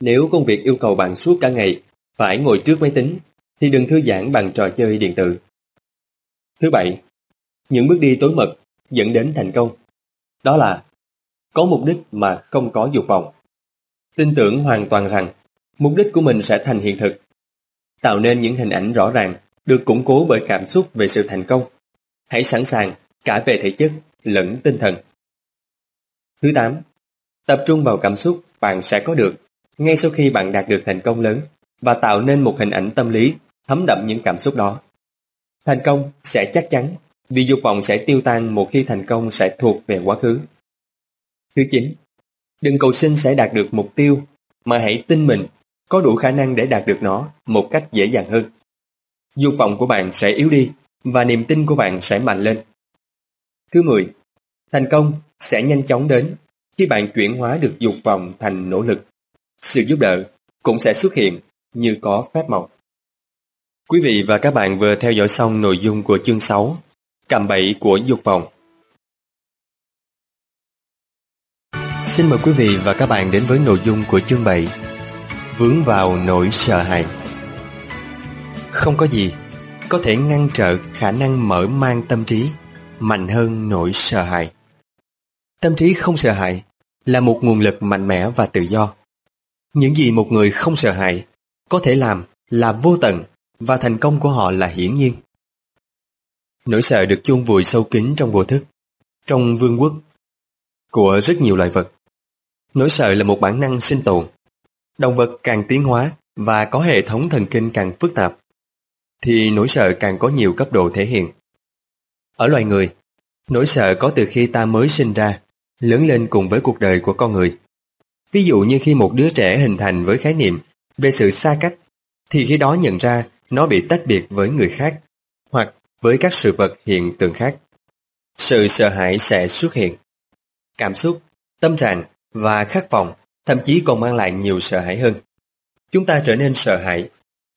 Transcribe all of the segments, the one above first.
Nếu công việc yêu cầu bạn suốt cả ngày phải ngồi trước máy tính, thì đừng thư giãn bằng trò chơi điện tử. Thứ bảy, những bước đi tối mật dẫn đến thành công. Đó là có mục đích mà không có dục vọng. Tin tưởng hoàn toàn rằng mục đích của mình sẽ thành hiện thực. Tạo nên những hình ảnh rõ ràng được củng cố bởi cảm xúc về sự thành công. Hãy sẵn sàng cả về thể chất lẫn tinh thần. Thứ 8. Tập trung vào cảm xúc bạn sẽ có được ngay sau khi bạn đạt được thành công lớn và tạo nên một hình ảnh tâm lý, thấm đậm những cảm xúc đó. Thành công sẽ chắc chắn, vì dục vọng sẽ tiêu tan một khi thành công sẽ thuộc về quá khứ. Thứ 9. Đừng cầu xin sẽ đạt được mục tiêu, mà hãy tin mình, có đủ khả năng để đạt được nó một cách dễ dàng hơn. Dục vọng của bạn sẽ yếu đi, và niềm tin của bạn sẽ mạnh lên. Thứ 10. Thành công sẽ nhanh chóng đến khi bạn chuyển hóa được dục vọng thành nỗ lực. Sự giúp đỡ cũng sẽ xuất hiện như có phép màu. Quý vị và các bạn vừa theo dõi xong nội dung của chương 6 Cầm bẫy của dục vọng. Xin mời quý vị và các bạn đến với nội dung của chương 7 Vướng vào nỗi sợ hãi Không có gì có thể ngăn trở khả năng mở mang tâm trí mạnh hơn nỗi sợ hãi. Tâm trí không sợ hãi là một nguồn lực mạnh mẽ và tự do. Những gì một người không sợ hãi có thể làm là vô tận và thành công của họ là hiển nhiên. Nỗi sợ được chôn vùi sâu kín trong vô thức, trong vương quốc của rất nhiều loài vật. Nỗi sợ là một bản năng sinh tồn. Động vật càng tiến hóa và có hệ thống thần kinh càng phức tạp, thì nỗi sợ càng có nhiều cấp độ thể hiện. Ở loài người, nỗi sợ có từ khi ta mới sinh ra, lớn lên cùng với cuộc đời của con người. Ví dụ như khi một đứa trẻ hình thành với khái niệm về sự xa cách, thì khi đó nhận ra nó bị tách biệt với người khác, hoặc với các sự vật hiện tượng khác. Sự sợ hãi sẽ xuất hiện. Cảm xúc, tâm trạng và khát vọng thậm chí còn mang lại nhiều sợ hãi hơn. Chúng ta trở nên sợ hãi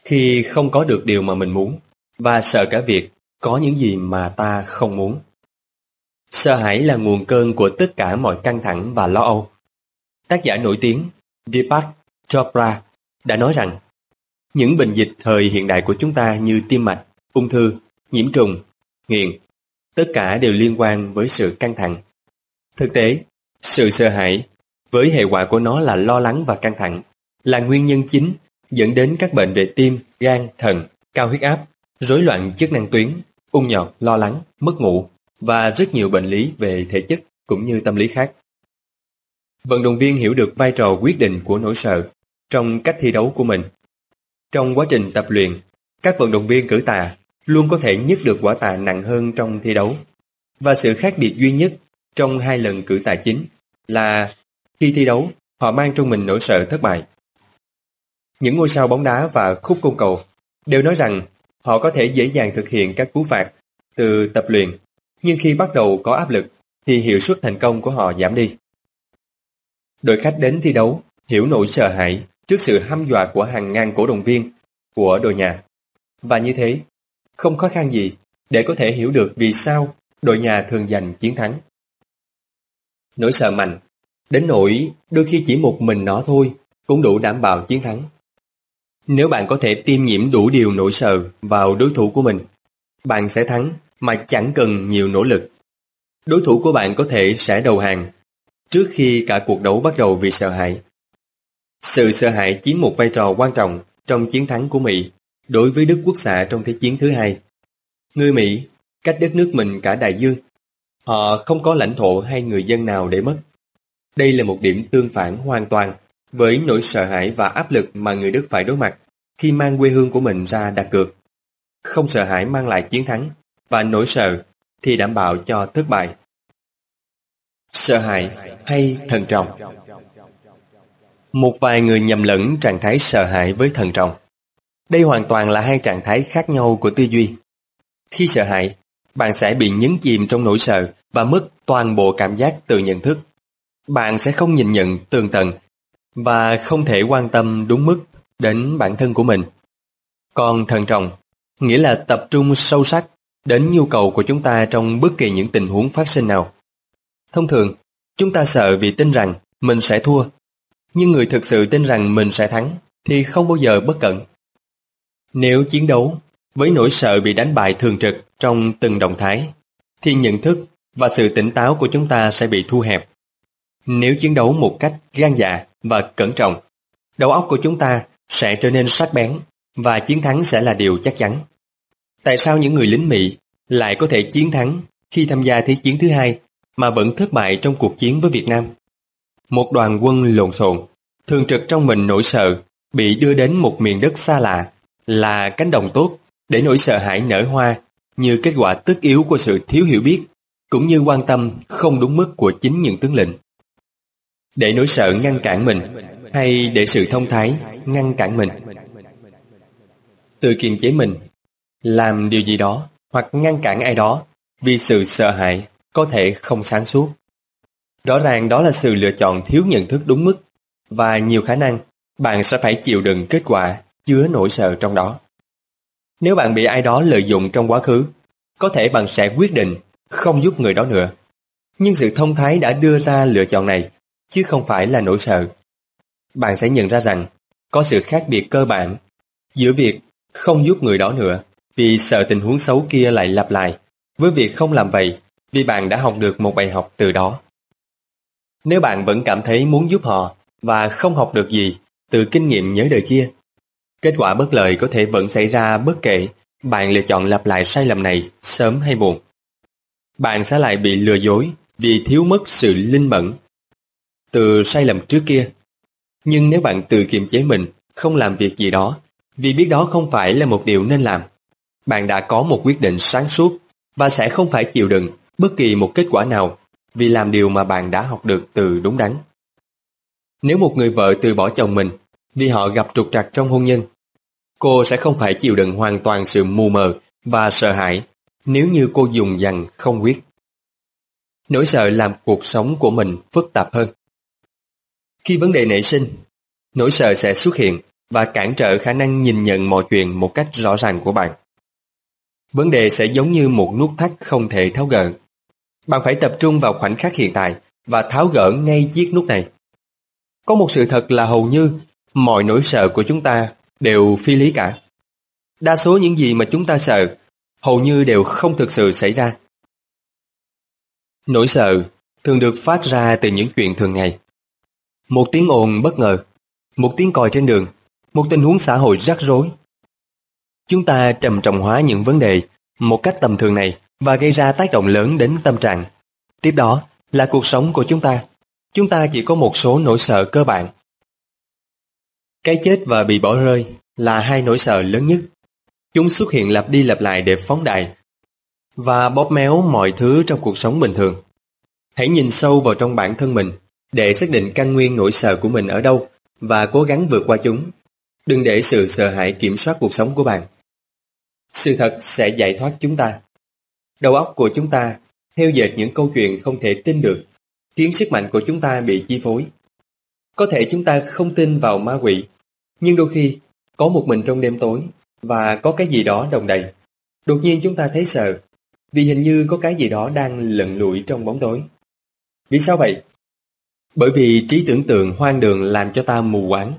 khi không có được điều mà mình muốn và sợ cả việc có những gì mà ta không muốn. Sợ hãi là nguồn cơn của tất cả mọi căng thẳng và lo âu. Tác giả nổi tiếng Deepak Chopra đã nói rằng những bệnh dịch thời hiện đại của chúng ta như tim mạch, ung thư, nhiễm trùng, nghiện, tất cả đều liên quan với sự căng thẳng. Thực tế, sự sợ hãi với hệ quả của nó là lo lắng và căng thẳng, là nguyên nhân chính dẫn đến các bệnh về tim, gan, thận, cao huyết áp, rối loạn chức năng tuyến, ung nhọt, lo lắng, mất ngủ và rất nhiều bệnh lý về thể chất cũng như tâm lý khác. Vận động viên hiểu được vai trò quyết định của nỗi sợ trong cách thi đấu của mình. Trong quá trình tập luyện, các vận động viên cử tạ luôn có thể nhấc được quả tạ nặng hơn trong thi đấu. Và sự khác biệt duy nhất trong hai lần cử tạ chính là khi thi đấu, họ mang trong mình nỗi sợ thất bại. Những ngôi sao bóng đá và khúc côn cầu đều nói rằng họ có thể dễ dàng thực hiện các cú phạt từ tập luyện, nhưng khi bắt đầu có áp lực thì hiệu suất thành công của họ giảm đi. Đội khách đến thi đấu hiểu nỗi sợ hãi trước sự hăm dọa của hàng ngàn cổ động viên của đội nhà. Và như thế, không khó khăn gì để có thể hiểu được vì sao đội nhà thường giành chiến thắng. Nỗi sợ mạnh, đến nỗi đôi khi chỉ một mình nó thôi cũng đủ đảm bảo chiến thắng. Nếu bạn có thể tiêm nhiễm đủ điều nỗi sợ vào đối thủ của mình, bạn sẽ thắng mà chẳng cần nhiều nỗ lực. Đối thủ của bạn có thể sẽ đầu hàng trước khi cả cuộc đấu bắt đầu vì sợ hãi. Sự sợ hãi chiếm một vai trò quan trọng trong chiến thắng của Mỹ đối với Đức Quốc xã trong Thế chiến thứ hai. Người Mỹ, cách đất nước mình cả đại dương. Họ không có lãnh thổ hay người dân nào để mất. Đây là một điểm tương phản hoàn toàn với nỗi sợ hãi và áp lực mà người Đức phải đối mặt khi mang quê hương của mình ra đặt cược. Không sợ hãi mang lại chiến thắng và nỗi sợ thì đảm bảo cho thất bại. Sợ hãi hay thần trọng Một vài người nhầm lẫn trạng thái sợ hãi với thần trọng. Đây hoàn toàn là hai trạng thái khác nhau của tư duy. Khi sợ hãi, bạn sẽ bị nhấn chìm trong nỗi sợ và mất toàn bộ cảm giác từ nhận thức. Bạn sẽ không nhìn nhận tường tận và không thể quan tâm đúng mức đến bản thân của mình. Còn thần trọng, nghĩa là tập trung sâu sắc đến nhu cầu của chúng ta trong bất kỳ những tình huống phát sinh nào. Thông thường, chúng ta sợ vì tin rằng mình sẽ thua. Nhưng người thực sự tin rằng mình sẽ thắng thì không bao giờ bất cẩn. Nếu chiến đấu với nỗi sợ bị đánh bại thường trực trong từng động thái, thì nhận thức và sự tỉnh táo của chúng ta sẽ bị thu hẹp. Nếu chiến đấu một cách gan dạ và cẩn trọng, đầu óc của chúng ta sẽ trở nên sắc bén và chiến thắng sẽ là điều chắc chắn. Tại sao những người lính Mỹ lại có thể chiến thắng khi tham gia Thế chiến thứ hai mà vẫn thất bại trong cuộc chiến với Việt Nam? Một đoàn quân lộn xộn, thường trực trong mình nỗi sợ, bị đưa đến một miền đất xa lạ là cánh đồng tốt để nỗi sợ hãi nở hoa như kết quả tất yếu của sự thiếu hiểu biết cũng như quan tâm không đúng mức của chính những tướng lĩnh. Để nỗi sợ ngăn cản mình hay để sự thông thái ngăn cản mình. Tự kiềm chế mình, làm điều gì đó hoặc ngăn cản ai đó vì sự sợ hãi có thể không sáng suốt. Rõ ràng đó là sự lựa chọn thiếu nhận thức đúng mức và nhiều khả năng bạn sẽ phải chịu đựng kết quả chứa nỗi sợ trong đó. Nếu bạn bị ai đó lợi dụng trong quá khứ, có thể bạn sẽ quyết định không giúp người đó nữa. Nhưng sự thông thái đã đưa ra lựa chọn này, chứ không phải là nỗi sợ. Bạn sẽ nhận ra rằng có sự khác biệt cơ bản giữa việc không giúp người đó nữa vì sợ tình huống xấu kia lại lặp lại với việc không làm vậy vì bạn đã học được một bài học từ đó. Nếu bạn vẫn cảm thấy muốn giúp họ và không học được gì từ kinh nghiệm nhớ đời kia, kết quả bất lợi có thể vẫn xảy ra bất kể bạn lựa chọn lặp lại sai lầm này sớm hay muộn. Bạn sẽ lại bị lừa dối vì thiếu mất sự linh mẫn từ sai lầm trước kia. Nhưng nếu bạn tự kiềm chế mình, không làm việc gì đó, vì biết đó không phải là một điều nên làm, bạn đã có một quyết định sáng suốt và sẽ không phải chịu đựng bất kỳ một kết quả nào vì làm điều mà bạn đã học được từ đúng đắn. Nếu một người vợ từ bỏ chồng mình vì họ gặp trục trặc trong hôn nhân, cô sẽ không phải chịu đựng hoàn toàn sự mù mờ và sợ hãi nếu như cô dùng dằn không quyết. Nỗi sợ làm cuộc sống của mình phức tạp hơn. Khi vấn đề nảy sinh, nỗi sợ sẽ xuất hiện và cản trở khả năng nhìn nhận mọi chuyện một cách rõ ràng của bạn. Vấn đề sẽ giống như một nút thắt không thể tháo gỡ. Bạn phải tập trung vào khoảnh khắc hiện tại và tháo gỡ ngay chiếc nút này. Có một sự thật là hầu như mọi nỗi sợ của chúng ta đều phi lý cả. Đa số những gì mà chúng ta sợ hầu như đều không thực sự xảy ra. Nỗi sợ thường được phát ra từ những chuyện thường ngày. Một tiếng ồn bất ngờ, một tiếng còi trên đường, một tình huống xã hội rắc rối. Chúng ta trầm trọng hóa những vấn đề một cách tầm thường này và gây ra tác động lớn đến tâm trạng. Tiếp đó là cuộc sống của chúng ta. Chúng ta chỉ có một số nỗi sợ cơ bản. Cái chết và bị bỏ rơi là hai nỗi sợ lớn nhất. Chúng xuất hiện lặp đi lặp lại để phóng đại và bóp méo mọi thứ trong cuộc sống bình thường. Hãy nhìn sâu vào trong bản thân mình để xác định căn nguyên nỗi sợ của mình ở đâu và cố gắng vượt qua chúng. Đừng để sự sợ hãi kiểm soát cuộc sống của bạn. Sự thật sẽ giải thoát chúng ta. Đầu óc của chúng ta theo dệt những câu chuyện không thể tin được, khiến sức mạnh của chúng ta bị chi phối. Có thể chúng ta không tin vào ma quỷ, nhưng đôi khi có một mình trong đêm tối và có cái gì đó đồng đầy. Đột nhiên chúng ta thấy sợ, vì hình như có cái gì đó đang lận lụi trong bóng tối. Vì sao vậy? Bởi vì trí tưởng tượng hoang đường làm cho ta mù quáng.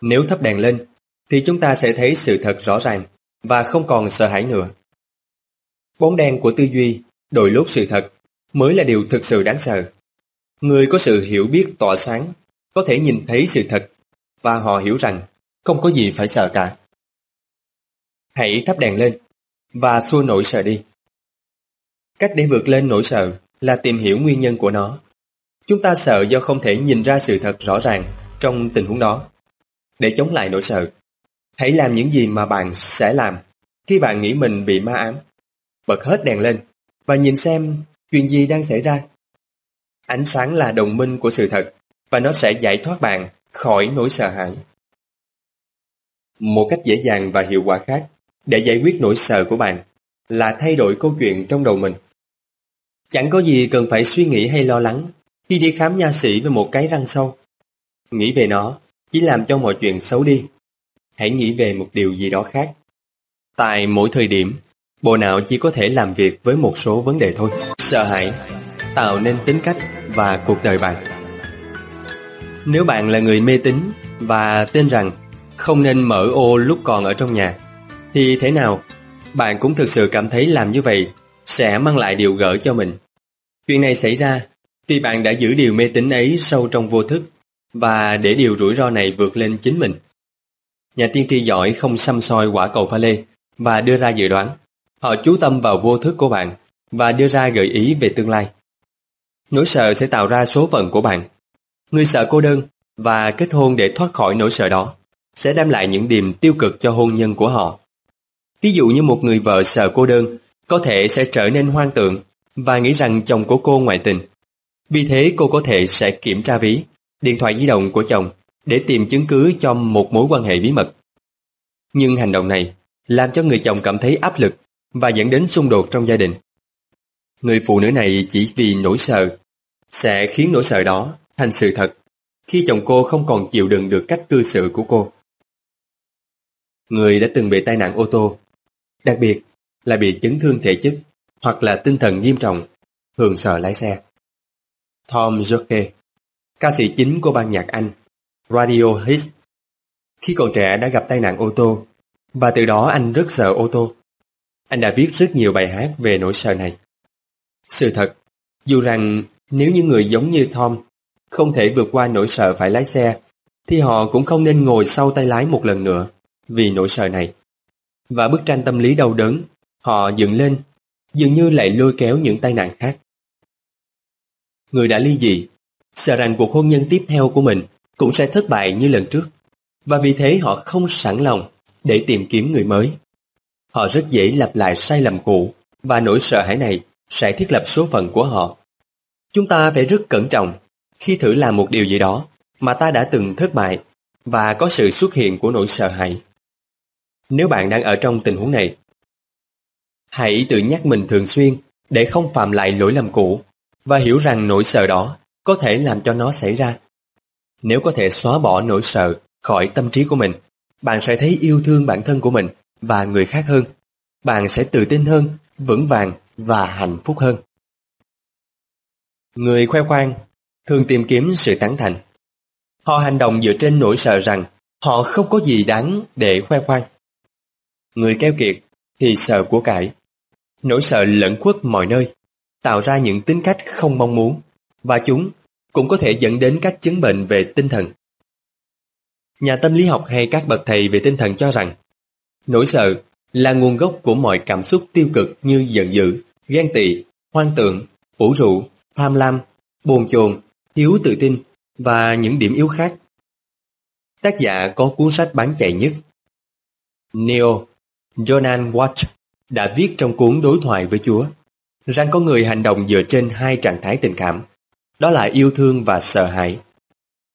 Nếu thắp đèn lên, thì chúng ta sẽ thấy sự thật rõ ràng và không còn sợ hãi nữa. Bóng đen của tư duy, đổi lốt sự thật, mới là điều thực sự đáng sợ. Người có sự hiểu biết tỏa sáng, có thể nhìn thấy sự thật, và họ hiểu rằng không có gì phải sợ cả. Hãy thắp đèn lên, và xua nỗi sợ đi. Cách để vượt lên nỗi sợ là tìm hiểu nguyên nhân của nó. Chúng ta sợ do không thể nhìn ra sự thật rõ ràng trong tình huống đó. Để chống lại nỗi sợ, hãy làm những gì mà bạn sẽ làm khi bạn nghĩ mình bị ma ám. Bật hết đèn lên và nhìn xem chuyện gì đang xảy ra. Ánh sáng là đồng minh của sự thật và nó sẽ giải thoát bạn khỏi nỗi sợ hãi. Một cách dễ dàng và hiệu quả khác để giải quyết nỗi sợ của bạn là thay đổi câu chuyện trong đầu mình. Chẳng có gì cần phải suy nghĩ hay lo lắng khi đi khám nha sĩ với một cái răng sâu. Nghĩ về nó chỉ làm cho mọi chuyện xấu đi. Hãy nghĩ về một điều gì đó khác. Tại mỗi thời điểm, bộ não chỉ có thể làm việc với một số vấn đề thôi. Sợ hãi tạo nên tính cách và cuộc đời bạn. Nếu bạn là người mê tín và tin rằng không nên mở ô lúc còn ở trong nhà, thì thế nào bạn cũng thực sự cảm thấy làm như vậy sẽ mang lại điều gỡ cho mình. Chuyện này xảy ra vì bạn đã giữ điều mê tín ấy sâu trong vô thức và để điều rủi ro này vượt lên chính mình. Nhà tiên tri giỏi không xăm soi quả cầu pha lê và đưa ra dự đoán. Họ chú tâm vào vô thức của bạn và đưa ra gợi ý về tương lai. Nỗi sợ sẽ tạo ra số phận của bạn. Người sợ cô đơn và kết hôn để thoát khỏi nỗi sợ đó sẽ đem lại những điểm tiêu cực cho hôn nhân của họ. Ví dụ như một người vợ sợ cô đơn có thể sẽ trở nên hoang tượng và nghĩ rằng chồng của cô ngoại tình. Vì thế cô có thể sẽ kiểm tra ví, điện thoại di động của chồng để tìm chứng cứ cho một mối quan hệ bí mật. Nhưng hành động này làm cho người chồng cảm thấy áp lực và dẫn đến xung đột trong gia đình. Người phụ nữ này chỉ vì nỗi sợ sẽ khiến nỗi sợ đó thành sự thật khi chồng cô không còn chịu đựng được cách cư xử của cô. Người đã từng bị tai nạn ô tô, đặc biệt là bị chấn thương thể chất hoặc là tinh thần nghiêm trọng, thường sợ lái xe. Tom Jockey, ca sĩ chính của ban nhạc Anh, Radio Hits, khi còn trẻ đã gặp tai nạn ô tô và từ đó anh rất sợ ô tô. Anh đã viết rất nhiều bài hát về nỗi sợ này. Sự thật, dù rằng nếu những người giống như Tom không thể vượt qua nỗi sợ phải lái xe, thì họ cũng không nên ngồi sau tay lái một lần nữa vì nỗi sợ này. Và bức tranh tâm lý đau đớn, họ dựng lên, dường như lại lôi kéo những tai nạn khác. Người đã ly dị, sợ rằng cuộc hôn nhân tiếp theo của mình cũng sẽ thất bại như lần trước, và vì thế họ không sẵn lòng để tìm kiếm người mới. Họ rất dễ lặp lại sai lầm cũ, và nỗi sợ hãi này sẽ thiết lập số phận của họ. Chúng ta phải rất cẩn trọng khi thử làm một điều gì đó mà ta đã từng thất bại và có sự xuất hiện của nỗi sợ hãi. Nếu bạn đang ở trong tình huống này, hãy tự nhắc mình thường xuyên để không phạm lại lỗi lầm cũ và hiểu rằng nỗi sợ đó có thể làm cho nó xảy ra. Nếu có thể xóa bỏ nỗi sợ khỏi tâm trí của mình, bạn sẽ thấy yêu thương bản thân của mình và người khác hơn. Bạn sẽ tự tin hơn, vững vàng và hạnh phúc hơn. Người khoe khoang thường tìm kiếm sự tán thành. Họ hành động dựa trên nỗi sợ rằng họ không có gì đáng để khoe khoang. Người keo kiệt thì sợ của cải. Nỗi sợ lẫn khuất mọi nơi, tạo ra những tính cách không mong muốn, và chúng cũng có thể dẫn đến các chứng bệnh về tinh thần. Nhà tâm lý học hay các bậc thầy về tinh thần cho rằng nỗi sợ là nguồn gốc của mọi cảm xúc tiêu cực như giận dữ, ghen tị, hoang tượng, ủ rũ, tham lam, bồn chồn, thiếu tự tin và những điểm yếu khác. Tác giả có cuốn sách bán chạy nhất. Neo, Jonan Watch đã viết trong cuốn Đối thoại với Chúa rằng có người hành động dựa trên hai trạng thái tình cảm, đó là yêu thương và sợ hãi.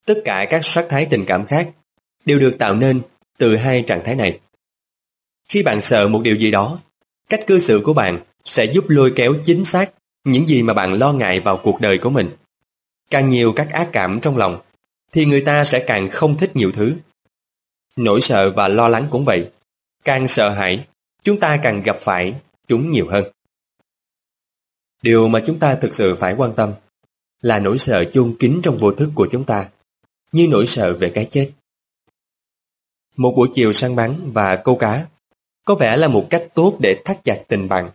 Tất cả các sắc thái tình cảm khác đều được tạo nên từ hai trạng thái này. Khi bạn sợ một điều gì đó, cách cư xử của bạn sẽ giúp lôi kéo chính xác những gì mà bạn lo ngại vào cuộc đời của mình. Càng nhiều các ác cảm trong lòng, thì người ta sẽ càng không thích nhiều thứ. Nỗi sợ và lo lắng cũng vậy. Càng sợ hãi, chúng ta càng gặp phải chúng nhiều hơn. Điều mà chúng ta thực sự phải quan tâm là nỗi sợ chôn kín trong vô thức của chúng ta, như nỗi sợ về cái chết. Một buổi chiều săn bắn và câu cá có vẻ là một cách tốt để thắt chặt tình bạn.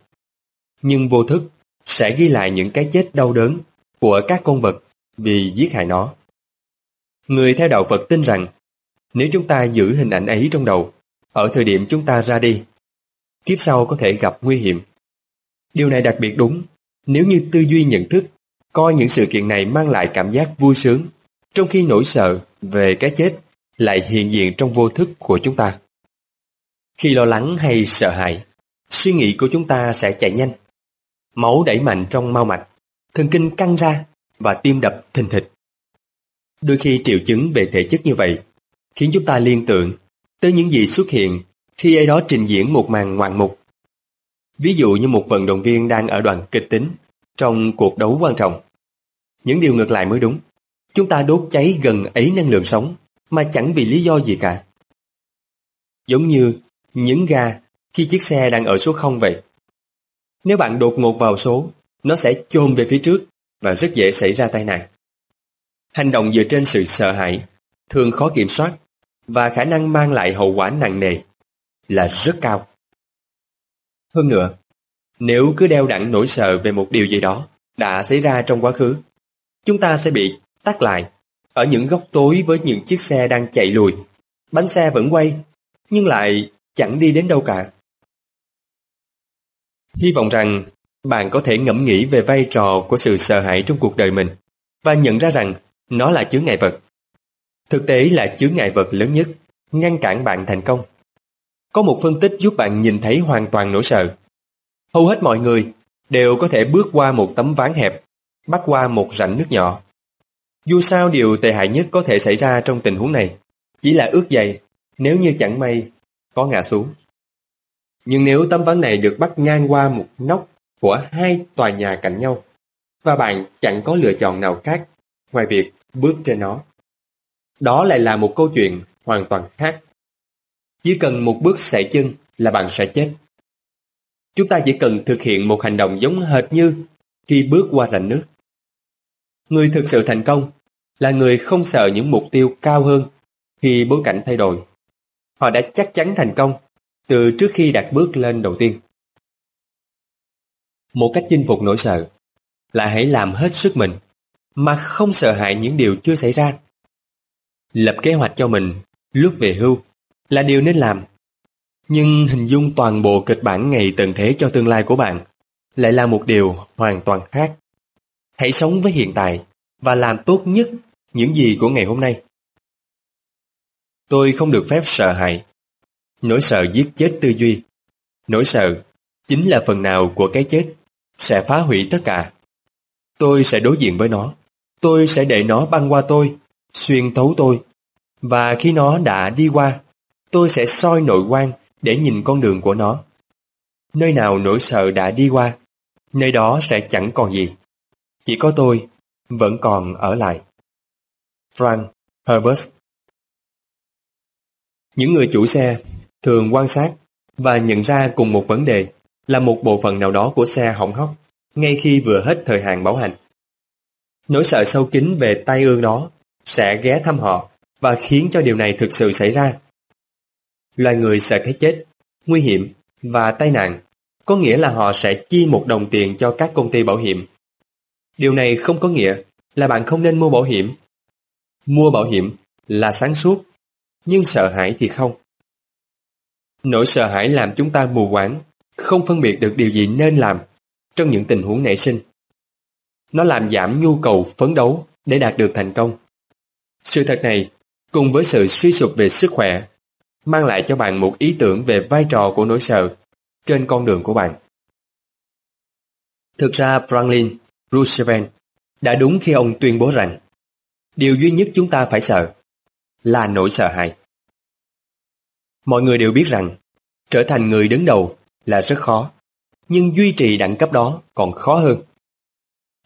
Nhưng vô thức sẽ ghi lại những cái chết đau đớn của các con vật vì giết hại nó. Người theo đạo Phật tin rằng nếu chúng ta giữ hình ảnh ấy trong đầu ở thời điểm chúng ta ra đi, kiếp sau có thể gặp nguy hiểm. Điều này đặc biệt đúng nếu như tư duy nhận thức coi những sự kiện này mang lại cảm giác vui sướng, trong khi nỗi sợ về cái chết lại hiện diện trong vô thức của chúng ta. Khi lo lắng hay sợ hãi, suy nghĩ của chúng ta sẽ chạy nhanh. Máu đẩy mạnh trong mau mạch, thần kinh căng ra và tim đập thình thịch. Đôi khi triệu chứng về thể chất như vậy khiến chúng ta liên tưởng tới những gì xuất hiện khi ai đó trình diễn một màn ngoạn mục. Ví dụ như một vận động viên đang ở đoạn kịch tính trong cuộc đấu quan trọng. Những điều ngược lại mới đúng. Chúng ta đốt cháy gần ấy năng lượng sống mà chẳng vì lý do gì cả. Giống như nhấn ga khi chiếc xe đang ở số 0 vậy. Nếu bạn đột ngột vào số, nó sẽ chôn về phía trước và rất dễ xảy ra tai nạn. Hành động dựa trên sự sợ hãi, thường khó kiểm soát và khả năng mang lại hậu quả nặng nề là rất cao. Hơn nữa, nếu cứ đeo đẳng nỗi sợ về một điều gì đó đã xảy ra trong quá khứ, chúng ta sẽ bị tắt lại ở những góc tối với những chiếc xe đang chạy lùi. Bánh xe vẫn quay, nhưng lại chẳng đi đến đâu cả. Hy vọng rằng bạn có thể ngẫm nghĩ về vai trò của sự sợ hãi trong cuộc đời mình và nhận ra rằng nó là chướng ngại vật. Thực tế là chướng ngại vật lớn nhất, ngăn cản bạn thành công. Có một phân tích giúp bạn nhìn thấy hoàn toàn nỗi sợ. Hầu hết mọi người đều có thể bước qua một tấm ván hẹp, bắt qua một rãnh nước nhỏ. Dù sao điều tệ hại nhất có thể xảy ra trong tình huống này chỉ là ước dày nếu như chẳng may có ngã xuống. Nhưng nếu tấm ván này được bắt ngang qua một nóc của hai tòa nhà cạnh nhau, và bạn chẳng có lựa chọn nào khác ngoài việc bước trên nó. Đó lại là một câu chuyện hoàn toàn khác. Chỉ cần một bước sải chân là bạn sẽ chết. Chúng ta chỉ cần thực hiện một hành động giống hệt như khi bước qua rạch nước. Người thực sự thành công là người không sợ những mục tiêu cao hơn khi bối cảnh thay đổi. Họ đã chắc chắn thành công từ trước khi đặt bước lên đầu tiên. Một cách chinh phục nỗi sợ là hãy làm hết sức mình mà không sợ hãi những điều chưa xảy ra. Lập kế hoạch cho mình lúc về hưu là điều nên làm. Nhưng hình dung toàn bộ kịch bản ngày tận thế cho tương lai của bạn lại là một điều hoàn toàn khác. Hãy sống với hiện tại và làm tốt nhất những gì của ngày hôm nay. Tôi không được phép sợ hãi. Nỗi sợ giết chết tư duy. Nỗi sợ chính là phần nào của cái chết sẽ phá hủy tất cả. Tôi sẽ đối diện với nó. Tôi sẽ để nó băng qua tôi, xuyên thấu tôi. Và khi nó đã đi qua, tôi sẽ soi nội quan để nhìn con đường của nó. Nơi nào nỗi sợ đã đi qua, nơi đó sẽ chẳng còn gì. Chỉ có tôi vẫn còn ở lại. Frank Herbert những người chủ xe thường quan sát và nhận ra cùng một vấn đề là một bộ phận nào đó của xe hỏng hóc ngay khi vừa hết thời hạn bảo hành. Nỗi sợ sâu kín về tai ương đó sẽ ghé thăm họ và khiến cho điều này thực sự xảy ra. Loài người sợ cái chết, nguy hiểm và tai nạn có nghĩa là họ sẽ chi một đồng tiền cho các công ty bảo hiểm. Điều này không có nghĩa là bạn không nên mua bảo hiểm. Mua bảo hiểm là sáng suốt, nhưng sợ hãi thì không. Nỗi sợ hãi làm chúng ta mù quáng, không phân biệt được điều gì nên làm trong những tình huống nảy sinh. Nó làm giảm nhu cầu phấn đấu để đạt được thành công. Sự thật này, cùng với sự suy sụp về sức khỏe, mang lại cho bạn một ý tưởng về vai trò của nỗi sợ trên con đường của bạn. Thực ra Franklin Roosevelt đã đúng khi ông tuyên bố rằng điều duy nhất chúng ta phải sợ là nỗi sợ hãi. Mọi người đều biết rằng trở thành người đứng đầu là rất khó, nhưng duy trì đẳng cấp đó còn khó hơn.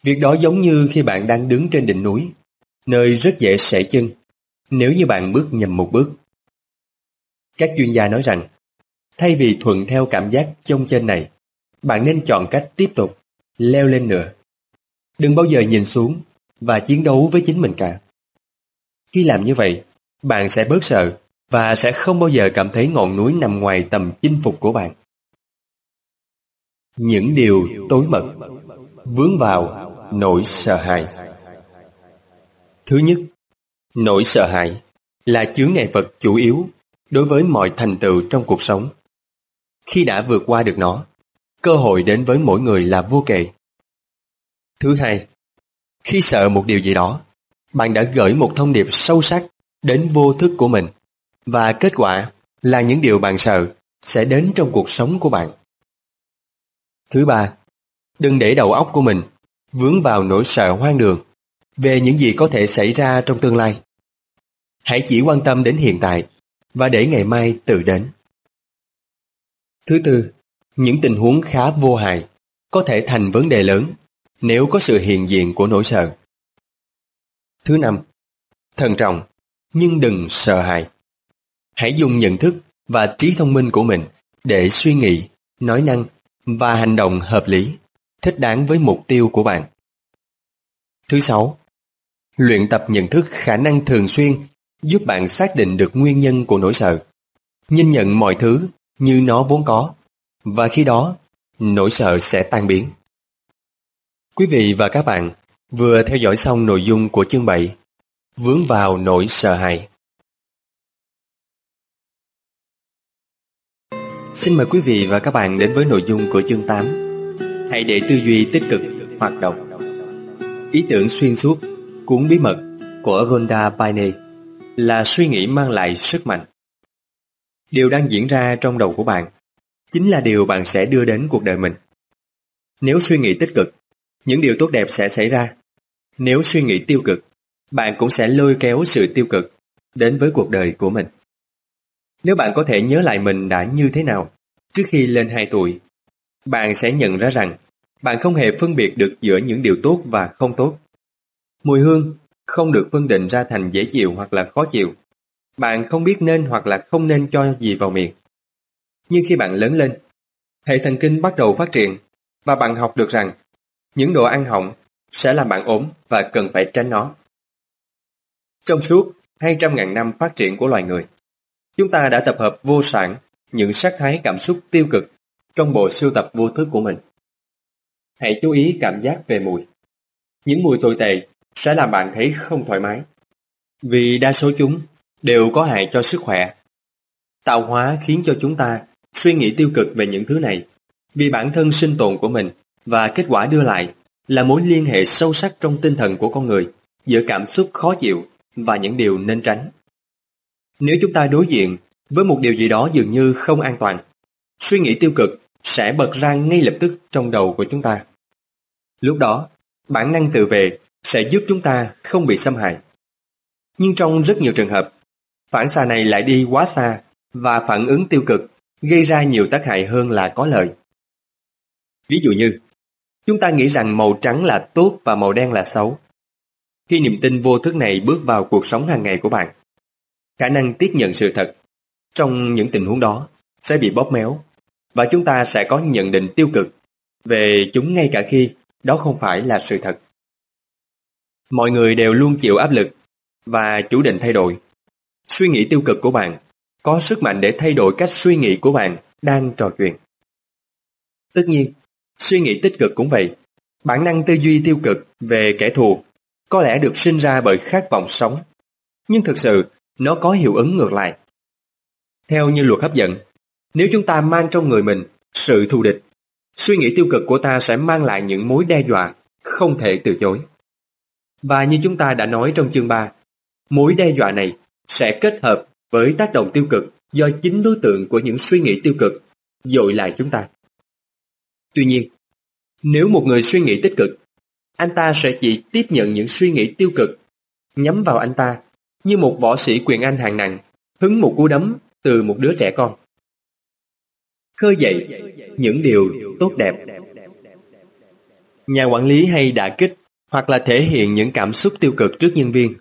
Việc đó giống như khi bạn đang đứng trên đỉnh núi, nơi rất dễ sẻ chân, nếu như bạn bước nhầm một bước. Các chuyên gia nói rằng, thay vì thuận theo cảm giác trông trên này, bạn nên chọn cách tiếp tục, leo lên nữa. Đừng bao giờ nhìn xuống và chiến đấu với chính mình cả. Khi làm như vậy, bạn sẽ bớt sợ và sẽ không bao giờ cảm thấy ngọn núi nằm ngoài tầm chinh phục của bạn. Những điều tối mật vướng vào nỗi sợ hãi. Thứ nhất, nỗi sợ hãi là chướng ngại vật chủ yếu đối với mọi thành tựu trong cuộc sống. Khi đã vượt qua được nó, cơ hội đến với mỗi người là vô kể. Thứ hai, khi sợ một điều gì đó, bạn đã gửi một thông điệp sâu sắc đến vô thức của mình và kết quả là những điều bạn sợ sẽ đến trong cuộc sống của bạn. Thứ ba, đừng để đầu óc của mình vướng vào nỗi sợ hoang đường về những gì có thể xảy ra trong tương lai. Hãy chỉ quan tâm đến hiện tại và để ngày mai tự đến. Thứ tư, những tình huống khá vô hại có thể thành vấn đề lớn nếu có sự hiện diện của nỗi sợ. Thứ năm, thận trọng nhưng đừng sợ hãi. Hãy dùng nhận thức và trí thông minh của mình để suy nghĩ, nói năng và hành động hợp lý, thích đáng với mục tiêu của bạn. Thứ sáu, Luyện tập nhận thức khả năng thường xuyên giúp bạn xác định được nguyên nhân của nỗi sợ, nhìn nhận mọi thứ như nó vốn có, và khi đó, nỗi sợ sẽ tan biến. Quý vị và các bạn vừa theo dõi xong nội dung của chương 7 Vướng vào nỗi sợ hãi. Xin mời quý vị và các bạn đến với nội dung của chương 8 Hãy để tư duy tích cực hoạt động Ý tưởng xuyên suốt, cuốn bí mật của Rhonda Byrne là suy nghĩ mang lại sức mạnh. Điều đang diễn ra trong đầu của bạn chính là điều bạn sẽ đưa đến cuộc đời mình. Nếu suy nghĩ tích cực, những điều tốt đẹp sẽ xảy ra. Nếu suy nghĩ tiêu cực, bạn cũng sẽ lôi kéo sự tiêu cực đến với cuộc đời của mình. Nếu bạn có thể nhớ lại mình đã như thế nào trước khi lên 2 tuổi, bạn sẽ nhận ra rằng bạn không hề phân biệt được giữa những điều tốt và không tốt. Mùi hương không được phân định ra thành dễ chịu hoặc là khó chịu. Bạn không biết nên hoặc là không nên cho gì vào miệng. Nhưng khi bạn lớn lên, hệ thần kinh bắt đầu phát triển và bạn học được rằng những đồ ăn hỏng sẽ làm bạn ốm và cần phải tránh nó. Trong suốt 200.000 năm phát triển của loài người, chúng ta đã tập hợp vô sản, những sắc thái cảm xúc tiêu cực trong bộ sưu tập vô thức của mình. Hãy chú ý cảm giác về mùi. Những mùi tồi tệ sẽ làm bạn thấy không thoải mái. Vì đa số chúng đều có hại cho sức khỏe. Tạo hóa khiến cho chúng ta suy nghĩ tiêu cực về những thứ này, vì bản thân sinh tồn của mình và kết quả đưa lại là mối liên hệ sâu sắc trong tinh thần của con người giữa cảm xúc khó chịu và những điều nên tránh. Nếu chúng ta đối diện với một điều gì đó dường như không an toàn, suy nghĩ tiêu cực sẽ bật ra ngay lập tức trong đầu của chúng ta. Lúc đó, bản năng tự vệ sẽ giúp chúng ta không bị xâm hại. Nhưng trong rất nhiều trường hợp, phản xạ này lại đi quá xa và phản ứng tiêu cực gây ra nhiều tác hại hơn là có lợi. Ví dụ như, chúng ta nghĩ rằng màu trắng là tốt và màu đen là xấu. Khi niềm tin vô thức này bước vào cuộc sống hàng ngày của bạn, khả năng tiếp nhận sự thật trong những tình huống đó sẽ bị bóp méo và chúng ta sẽ có nhận định tiêu cực về chúng ngay cả khi đó không phải là sự thật. Mọi người đều luôn chịu áp lực và chủ định thay đổi. Suy nghĩ tiêu cực của bạn có sức mạnh để thay đổi cách suy nghĩ của bạn đang trò chuyện. Tất nhiên, suy nghĩ tích cực cũng vậy. Bản năng tư duy tiêu cực về kẻ thù có lẽ được sinh ra bởi khát vọng sống. Nhưng thực sự, nó có hiệu ứng ngược lại. Theo như luật hấp dẫn, nếu chúng ta mang trong người mình sự thù địch, suy nghĩ tiêu cực của ta sẽ mang lại những mối đe dọa không thể từ chối. Và như chúng ta đã nói trong chương 3, mối đe dọa này sẽ kết hợp với tác động tiêu cực do chính đối tượng của những suy nghĩ tiêu cực dội lại chúng ta. Tuy nhiên, nếu một người suy nghĩ tích cực, anh ta sẽ chỉ tiếp nhận những suy nghĩ tiêu cực nhắm vào anh ta như một võ sĩ quyền Anh hạng nặng hứng một cú đấm từ một đứa trẻ con. Khơi dậy những điều tốt đẹp. Nhà quản lý hay đả kích hoặc là thể hiện những cảm xúc tiêu cực trước nhân viên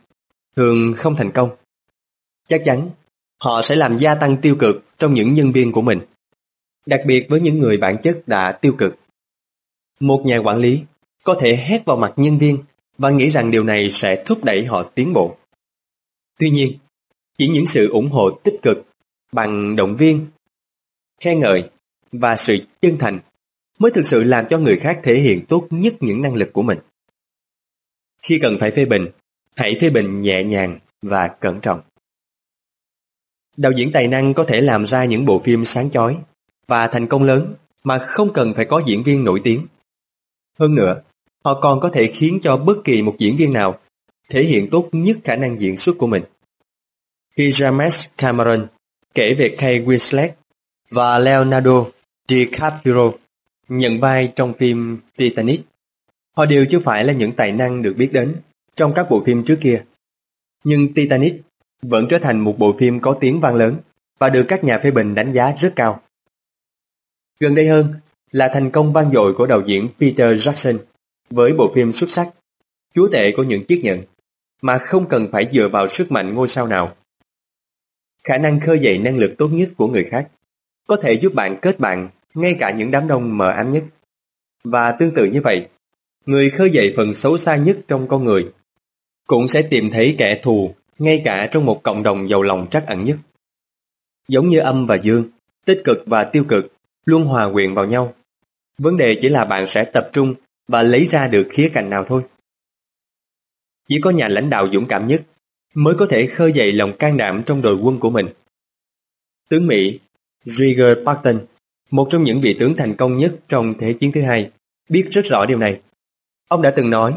thường không thành công. Chắc chắn họ sẽ làm gia tăng tiêu cực trong những nhân viên của mình, đặc biệt với những người bản chất đã tiêu cực. Một nhà quản lý có thể hét vào mặt nhân viên và nghĩ rằng điều này sẽ thúc đẩy họ tiến bộ. Tuy nhiên, chỉ những sự ủng hộ tích cực bằng động viên, khen ngợi và sự chân thành mới thực sự làm cho người khác thể hiện tốt nhất những năng lực của mình. Khi cần phải phê bình, hãy phê bình nhẹ nhàng và cẩn trọng. Đạo diễn tài năng có thể làm ra những bộ phim sáng chói và thành công lớn mà không cần phải có diễn viên nổi tiếng. Hơn nữa, họ còn có thể khiến cho bất kỳ một diễn viên nào thể hiện tốt nhất khả năng diễn xuất của mình. Khi James Cameron kể về Kate Winslet và Leonardo DiCaprio nhận vai trong phim Titanic, họ đều chưa phải là những tài năng được biết đến trong các bộ phim trước kia. Nhưng Titanic vẫn trở thành một bộ phim có tiếng vang lớn và được các nhà phê bình đánh giá rất cao. Gần đây hơn là thành công vang dội của đạo diễn Peter Jackson với bộ phim xuất sắc Chúa tể của những chiếc nhẫn mà không cần phải dựa vào sức mạnh ngôi sao nào. Khả năng khơi dậy năng lực tốt nhất của người khác có thể giúp bạn kết bạn ngay cả những đám đông mờ ám nhất. Và tương tự như vậy, người khơi dậy phần xấu xa nhất trong con người cũng sẽ tìm thấy kẻ thù ngay cả trong một cộng đồng giàu lòng trắc ẩn nhất. Giống như âm và dương, tích cực và tiêu cực luôn hòa quyện vào nhau. Vấn đề chỉ là bạn sẽ tập trung và lấy ra được khía cạnh nào thôi. Chỉ có nhà lãnh đạo dũng cảm nhất mới có thể khơi dậy lòng can đảm trong đội quân của mình. Tướng Mỹ Rieger Patton, một trong những vị tướng thành công nhất trong Thế chiến thứ hai, biết rất rõ điều này. Ông đã từng nói,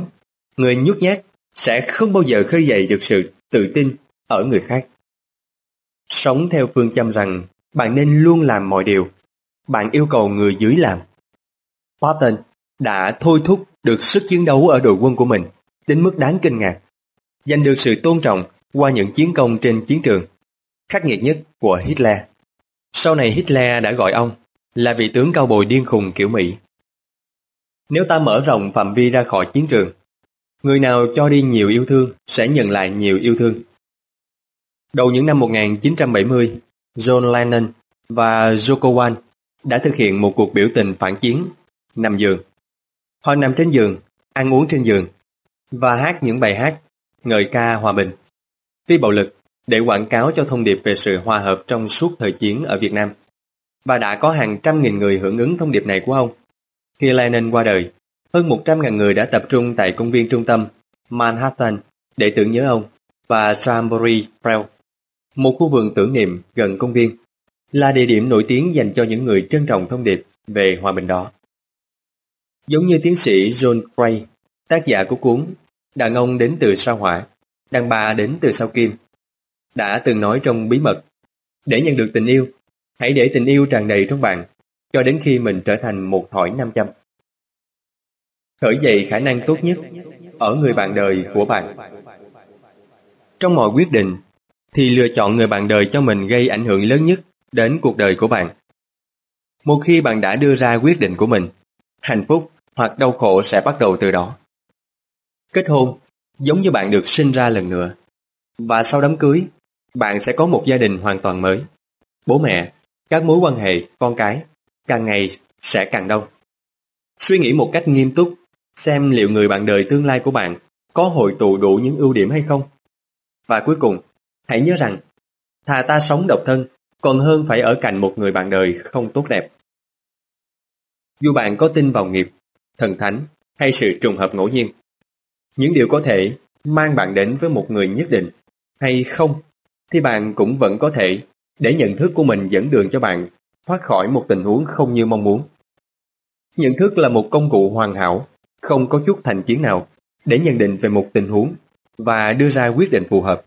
người nhút nhát sẽ không bao giờ khơi dậy được sự tự tin ở người khác. Sống theo phương châm rằng bạn nên luôn làm mọi điều, bạn yêu cầu người dưới làm. Patton đã thôi thúc được sức chiến đấu ở đội quân của mình đến mức đáng kinh ngạc, giành được sự tôn trọng qua những chiến công trên chiến trường, khắc nghiệt nhất của Hitler. Sau này Hitler đã gọi ông là vị tướng cao bồi điên khùng kiểu Mỹ. Nếu ta mở rộng phạm vi ra khỏi chiến trường, người nào cho đi nhiều yêu thương sẽ nhận lại nhiều yêu thương. Đầu những năm 1970, John Lennon và Yoko Ono đã thực hiện một cuộc biểu tình phản chiến, nằm giường. Họ nằm trên giường, ăn uống trên giường và hát những bài hát ngợi ca hòa bình. Phi bạo lực để quảng cáo cho thông điệp về sự hòa hợp trong suốt thời chiến ở Việt Nam. Và đã có hàng trăm nghìn người hưởng ứng thông điệp này của ông. Khi Lenin qua đời, hơn 100.000 người đã tập trung tại công viên trung tâm Manhattan để tưởng nhớ ông và Jamboree Field, một khu vườn tưởng niệm gần công viên, là địa điểm nổi tiếng dành cho những người trân trọng thông điệp về hòa bình đó. Giống như tiến sĩ John Gray, tác giả của cuốn Đàn ông đến từ sao hỏa, đàn bà đến từ sao kim, đã từng nói trong bí mật, để nhận được tình yêu, hãy để tình yêu tràn đầy trong bạn, cho đến khi mình trở thành một thỏi nam châm. Khởi dậy khả năng tốt nhất ở người bạn đời của bạn. Trong mọi quyết định, thì lựa chọn người bạn đời cho mình gây ảnh hưởng lớn nhất đến cuộc đời của bạn. Một khi bạn đã đưa ra quyết định của mình, hạnh phúc hoặc đau khổ sẽ bắt đầu từ đó. Kết hôn giống như bạn được sinh ra lần nữa. Và sau đám cưới, bạn sẽ có một gia đình hoàn toàn mới. Bố mẹ, các mối quan hệ, con cái, càng ngày sẽ càng đông. Suy nghĩ một cách nghiêm túc, xem liệu người bạn đời tương lai của bạn có hội tụ đủ những ưu điểm hay không. Và cuối cùng, hãy nhớ rằng, thà ta sống độc thân còn hơn phải ở cạnh một người bạn đời không tốt đẹp. Dù bạn có tin vào nghiệp, thần thánh hay sự trùng hợp ngẫu nhiên, những điều có thể mang bạn đến với một người nhất định hay không thì bạn cũng vẫn có thể để nhận thức của mình dẫn đường cho bạn thoát khỏi một tình huống không như mong muốn. Nhận thức là một công cụ hoàn hảo, không có chút thành kiến nào để nhận định về một tình huống và đưa ra quyết định phù hợp.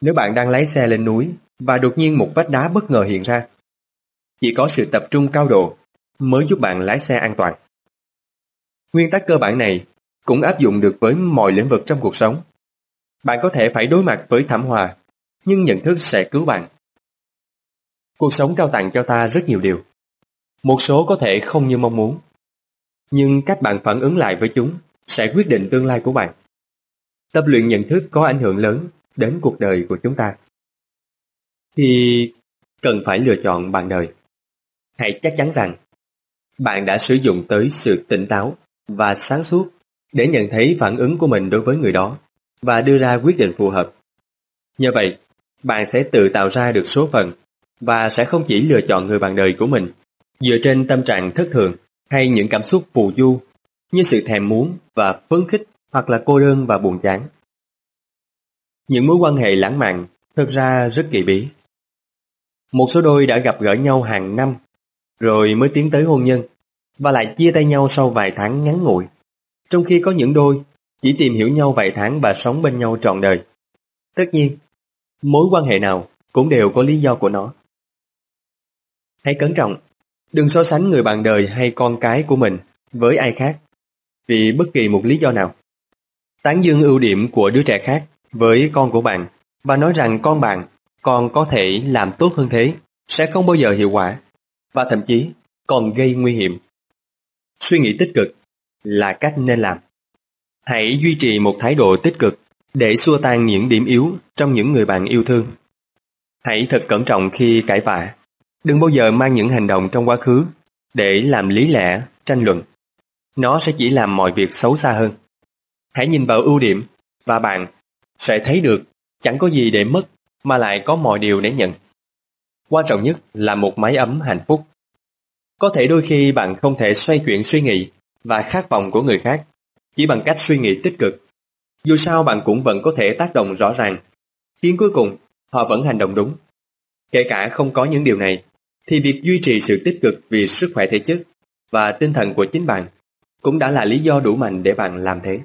Nếu bạn đang lái xe lên núi và đột nhiên một vách đá bất ngờ hiện ra, chỉ có sự tập trung cao độ mới giúp bạn lái xe an toàn. Nguyên tắc cơ bản này cũng áp dụng được với mọi lĩnh vực trong cuộc sống. Bạn có thể phải đối mặt với thảm họa, nhưng nhận thức sẽ cứu bạn. Cuộc sống trao tặng cho ta rất nhiều điều. Một số có thể không như mong muốn, nhưng cách bạn phản ứng lại với chúng sẽ quyết định tương lai của bạn. Tập luyện nhận thức có ảnh hưởng lớn đến cuộc đời của chúng ta. Thì cần phải lựa chọn bạn đời. Hãy chắc chắn rằng bạn đã sử dụng tới sự tỉnh táo và sáng suốt để nhận thấy phản ứng của mình đối với người đó và đưa ra quyết định phù hợp. Nhờ vậy, bạn sẽ tự tạo ra được số phận và sẽ không chỉ lựa chọn người bạn đời của mình dựa trên tâm trạng thất thường hay những cảm xúc phù du như sự thèm muốn và phấn khích hoặc là cô đơn và buồn chán. Những mối quan hệ lãng mạn thực ra rất kỳ bí. Một số đôi đã gặp gỡ nhau hàng năm rồi mới tiến tới hôn nhân và lại chia tay nhau sau vài tháng ngắn ngủi. Trong khi có những đôi chỉ tìm hiểu nhau vài tháng và sống bên nhau trọn đời. Tất nhiên, mối quan hệ nào cũng đều có lý do của nó. Hãy cẩn trọng, đừng so sánh người bạn đời hay con cái của mình với ai khác vì bất kỳ một lý do nào. Tán dương ưu điểm của đứa trẻ khác với con của bạn và nói rằng con bạn còn có thể làm tốt hơn thế sẽ không bao giờ hiệu quả và thậm chí còn gây nguy hiểm. Suy nghĩ tích cực là cách nên làm. Hãy duy trì một thái độ tích cực để xua tan những điểm yếu trong những người bạn yêu thương. Hãy thật cẩn trọng khi cãi vã. Đừng bao giờ mang những hành động trong quá khứ để làm lý lẽ, tranh luận. Nó sẽ chỉ làm mọi việc xấu xa hơn. Hãy nhìn vào ưu điểm và bạn sẽ thấy được chẳng có gì để mất mà lại có mọi điều để nhận. Quan trọng nhất là một mái ấm hạnh phúc. Có thể đôi khi bạn không thể xoay chuyển suy nghĩ và khát vọng của người khác chỉ bằng cách suy nghĩ tích cực. Dù sao bạn cũng vẫn có thể tác động rõ ràng, khiến cuối cùng họ vẫn hành động đúng. Kể cả không có những điều này, thì việc duy trì sự tích cực vì sức khỏe thể chất và tinh thần của chính bạn cũng đã là lý do đủ mạnh để bạn làm thế.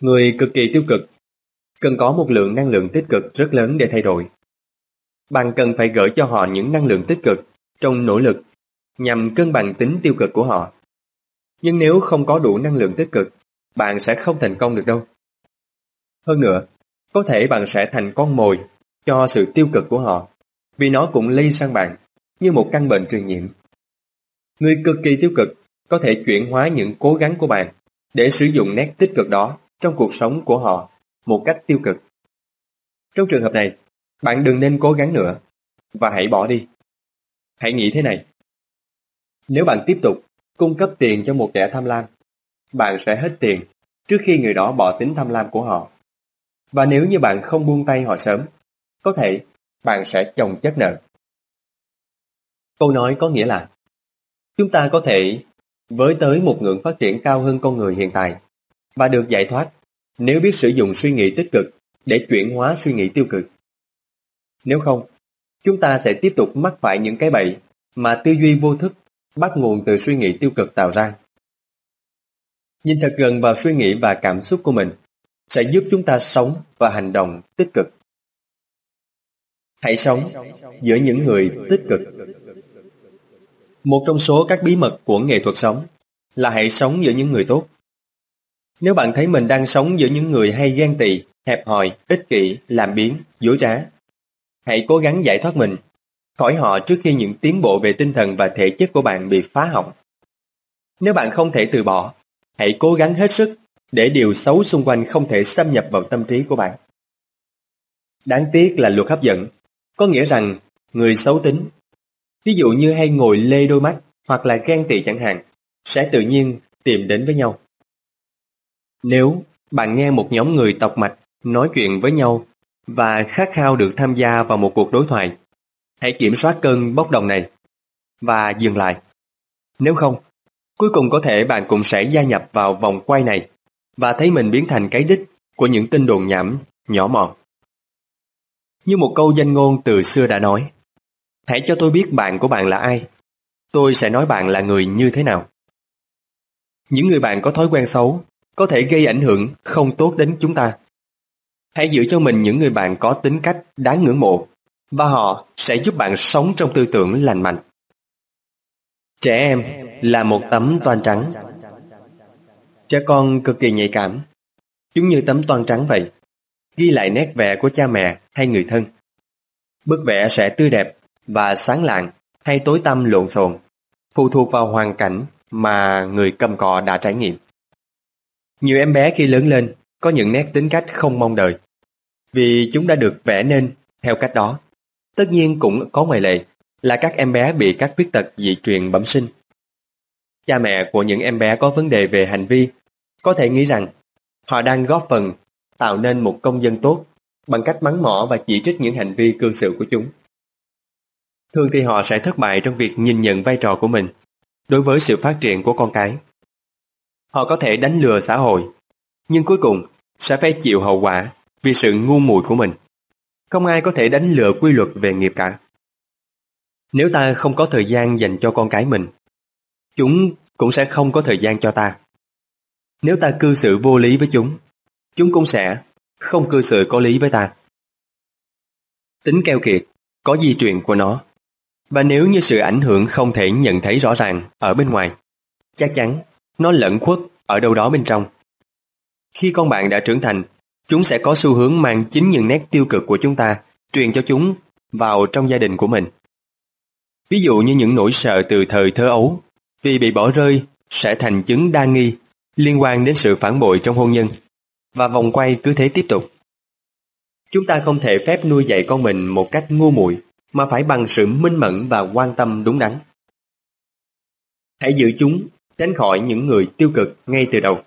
Người cực kỳ tiêu cực cần có một lượng năng lượng tích cực rất lớn để thay đổi. Bạn cần phải gửi cho họ những năng lượng tích cực trong nỗ lực nhằm cân bằng tính tiêu cực của họ. Nhưng nếu không có đủ năng lượng tích cực, bạn sẽ không thành công được đâu. Hơn nữa, có thể bạn sẽ thành con mồi cho sự tiêu cực của họ, vì nó cũng lây sang bạn như một căn bệnh truyền nhiễm. Người cực kỳ tiêu cực có thể chuyển hóa những cố gắng của bạn để sử dụng nét tích cực đó trong cuộc sống của họ một cách tiêu cực. Trong trường hợp này, bạn đừng nên cố gắng nữa và hãy bỏ đi. Hãy nghĩ thế này. Nếu bạn tiếp tục cung cấp tiền cho một kẻ tham lam, bạn sẽ hết tiền trước khi người đó bỏ tính tham lam của họ. Và nếu như bạn không buông tay họ sớm, có thể bạn sẽ chồng chất nợ. Câu nói có nghĩa là chúng ta có thể với tới một ngưỡng phát triển cao hơn con người hiện tại và được giải thoát nếu biết sử dụng suy nghĩ tích cực để chuyển hóa suy nghĩ tiêu cực. Nếu không, chúng ta sẽ tiếp tục mắc phải những cái bẫy mà tư duy vô thức bắt nguồn từ suy nghĩ tiêu cực tạo ra. Nhìn thật gần vào suy nghĩ và cảm xúc của mình sẽ giúp chúng ta sống và hành động tích cực. Hãy sống giữa những người tích cực. Một trong số các bí mật của nghệ thuật sống là hãy sống giữa những người tốt. Nếu bạn thấy mình đang sống giữa những người hay ghen tị, hẹp hòi, ích kỷ, làm biến, dối trá, hãy cố gắng giải thoát mình khỏi họ trước khi những tiến bộ về tinh thần và thể chất của bạn bị phá hỏng. Nếu bạn không thể từ bỏ, hãy cố gắng hết sức để điều xấu xung quanh không thể xâm nhập vào tâm trí của bạn. Đáng tiếc là luật hấp dẫn, có nghĩa rằng người xấu tính, ví dụ như hay ngồi lê đôi mắt hoặc là ghen tị chẳng hạn, sẽ tự nhiên tìm đến với nhau. Nếu bạn nghe một nhóm người tộc mạch nói chuyện với nhau và khát khao được tham gia vào một cuộc đối thoại, hãy kiểm soát cơn bốc đồng này và dừng lại. Nếu không, cuối cùng có thể bạn cũng sẽ gia nhập vào vòng quay này và thấy mình biến thành cái đích của những tin đồn nhảm nhỏ mọn. Như một câu danh ngôn từ xưa đã nói, hãy cho tôi biết bạn của bạn là ai, tôi sẽ nói bạn là người như thế nào. Những người bạn có thói quen xấu có thể gây ảnh hưởng không tốt đến chúng ta. Hãy giữ cho mình những người bạn có tính cách đáng ngưỡng mộ và họ sẽ giúp bạn sống trong tư tưởng lành mạnh. Trẻ em là một tấm toan trắng. Trẻ con cực kỳ nhạy cảm, chúng như tấm toan trắng vậy, ghi lại nét vẽ của cha mẹ hay người thân. Bức vẽ sẽ tươi đẹp và sáng lạng hay tối tăm lộn xộn, phụ thuộc vào hoàn cảnh mà người cầm cọ đã trải nghiệm. Nhiều em bé khi lớn lên có những nét tính cách không mong đợi, vì chúng đã được vẽ nên theo cách đó. Tất nhiên cũng có ngoại lệ là các em bé bị các khuyết tật dị truyền bẩm sinh. Cha mẹ của những em bé có vấn đề về hành vi có thể nghĩ rằng họ đang góp phần tạo nên một công dân tốt bằng cách mắng mỏ và chỉ trích những hành vi cư xử của chúng. Thường thì họ sẽ thất bại trong việc nhìn nhận vai trò của mình đối với sự phát triển của con cái. Họ có thể đánh lừa xã hội, nhưng cuối cùng sẽ phải chịu hậu quả vì sự ngu muội của mình. Không ai có thể đánh lừa quy luật về nghiệp cả. Nếu ta không có thời gian dành cho con cái mình, chúng cũng sẽ không có thời gian cho ta. Nếu ta cư xử vô lý với chúng, chúng cũng sẽ không cư xử có lý với ta. Tính keo kiệt có di truyền của nó. Và nếu như sự ảnh hưởng không thể nhận thấy rõ ràng ở bên ngoài, chắc chắn nó lẫn khuất ở đâu đó bên trong. Khi con bạn đã trưởng thành, chúng sẽ có xu hướng mang chính những nét tiêu cực của chúng ta, truyền cho chúng vào trong gia đình của mình. Ví dụ như những nỗi sợ từ thời thơ ấu, vì bị bỏ rơi sẽ thành chứng đa nghi liên quan đến sự phản bội trong hôn nhân và vòng quay cứ thế tiếp tục. Chúng ta không thể phép nuôi dạy con mình một cách ngu muội, mà phải bằng sự minh mẫn và quan tâm đúng đắn. Hãy giữ chúng, tránh khỏi những người tiêu cực ngay từ đầu.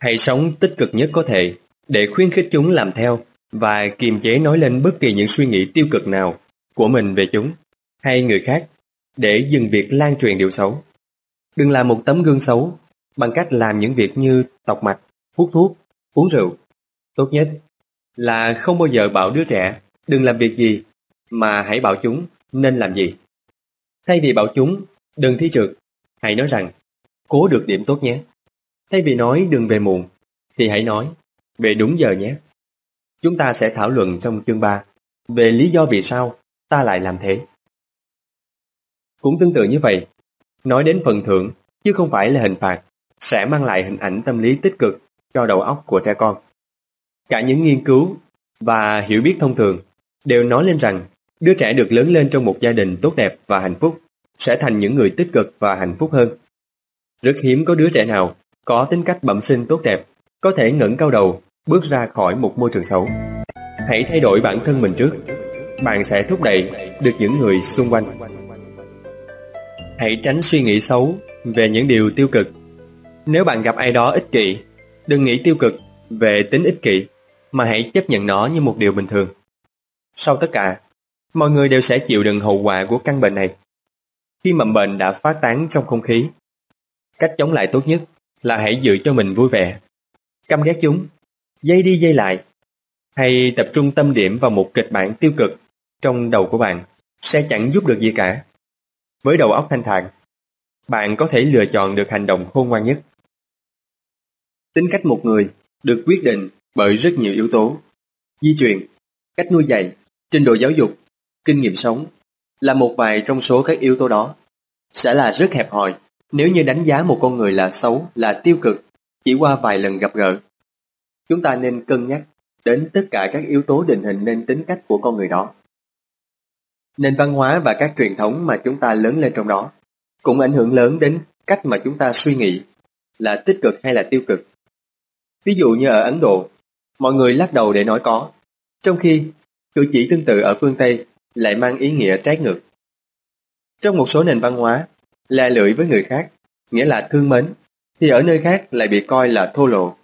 Hãy sống tích cực nhất có thể để khuyến khích chúng làm theo và kiềm chế nói lên bất kỳ những suy nghĩ tiêu cực nào của mình về chúng hay người khác để dừng việc lan truyền điều xấu. Đừng làm một tấm gương xấu bằng cách làm những việc như tọc mạch, hút thuốc, uống rượu. Tốt nhất là không bao giờ bảo đứa trẻ đừng làm việc gì mà hãy bảo chúng nên làm gì. Thay vì bảo chúng đừng thi trượt, hãy nói rằng cố được điểm tốt nhé. Thay vì nói đừng về muộn thì hãy nói về đúng giờ nhé. Chúng ta sẽ thảo luận trong chương 3 về lý do vì sao ta lại làm thế. Cũng tương tự như vậy, nói đến phần thưởng chứ không phải là hình phạt sẽ mang lại hình ảnh tâm lý tích cực cho đầu óc của trẻ con. Cả những nghiên cứu và hiểu biết thông thường đều nói lên rằng đứa trẻ được lớn lên trong một gia đình tốt đẹp và hạnh phúc sẽ thành những người tích cực và hạnh phúc hơn. Rất hiếm có đứa trẻ nào có tính cách bẩm sinh tốt đẹp có thể ngẩng cao đầu bước ra khỏi một môi trường xấu. Hãy thay đổi bản thân mình trước, bạn sẽ thúc đẩy được những người xung quanh. Hãy tránh suy nghĩ xấu về những điều tiêu cực. Nếu bạn gặp ai đó ích kỷ, đừng nghĩ tiêu cực về tính ích kỷ, mà hãy chấp nhận nó như một điều bình thường. Sau tất cả, mọi người đều sẽ chịu đựng hậu quả của căn bệnh này. Khi mầm bệnh đã phát tán trong không khí, cách chống lại tốt nhất là hãy giữ cho mình vui vẻ. Căm ghét chúng, dây đi dây lại, hay tập trung tâm điểm vào một kịch bản tiêu cực trong đầu của bạn sẽ chẳng giúp được gì cả. Với đầu óc thanh thản, bạn có thể lựa chọn được hành động khôn ngoan nhất. Tính cách một người được quyết định bởi rất nhiều yếu tố. Di truyền, cách nuôi dạy, trình độ giáo dục, kinh nghiệm sống là một vài trong số các yếu tố đó. Sẽ là rất hẹp hòi nếu như đánh giá một con người là xấu, là tiêu cực chỉ qua vài lần gặp gỡ. Chúng ta nên cân nhắc đến tất cả các yếu tố định hình nên tính cách của con người đó. Nền văn hóa và các truyền thống mà chúng ta lớn lên trong đó cũng ảnh hưởng lớn đến cách mà chúng ta suy nghĩ là tích cực hay là tiêu cực. Ví dụ như ở Ấn Độ, mọi người lắc đầu để nói có, trong khi cử chỉ tương tự ở phương Tây lại mang ý nghĩa trái ngược. Trong một số nền văn hóa, là lưỡi với người khác, nghĩa là thương mến, thì ở nơi khác lại bị coi là thô lộ.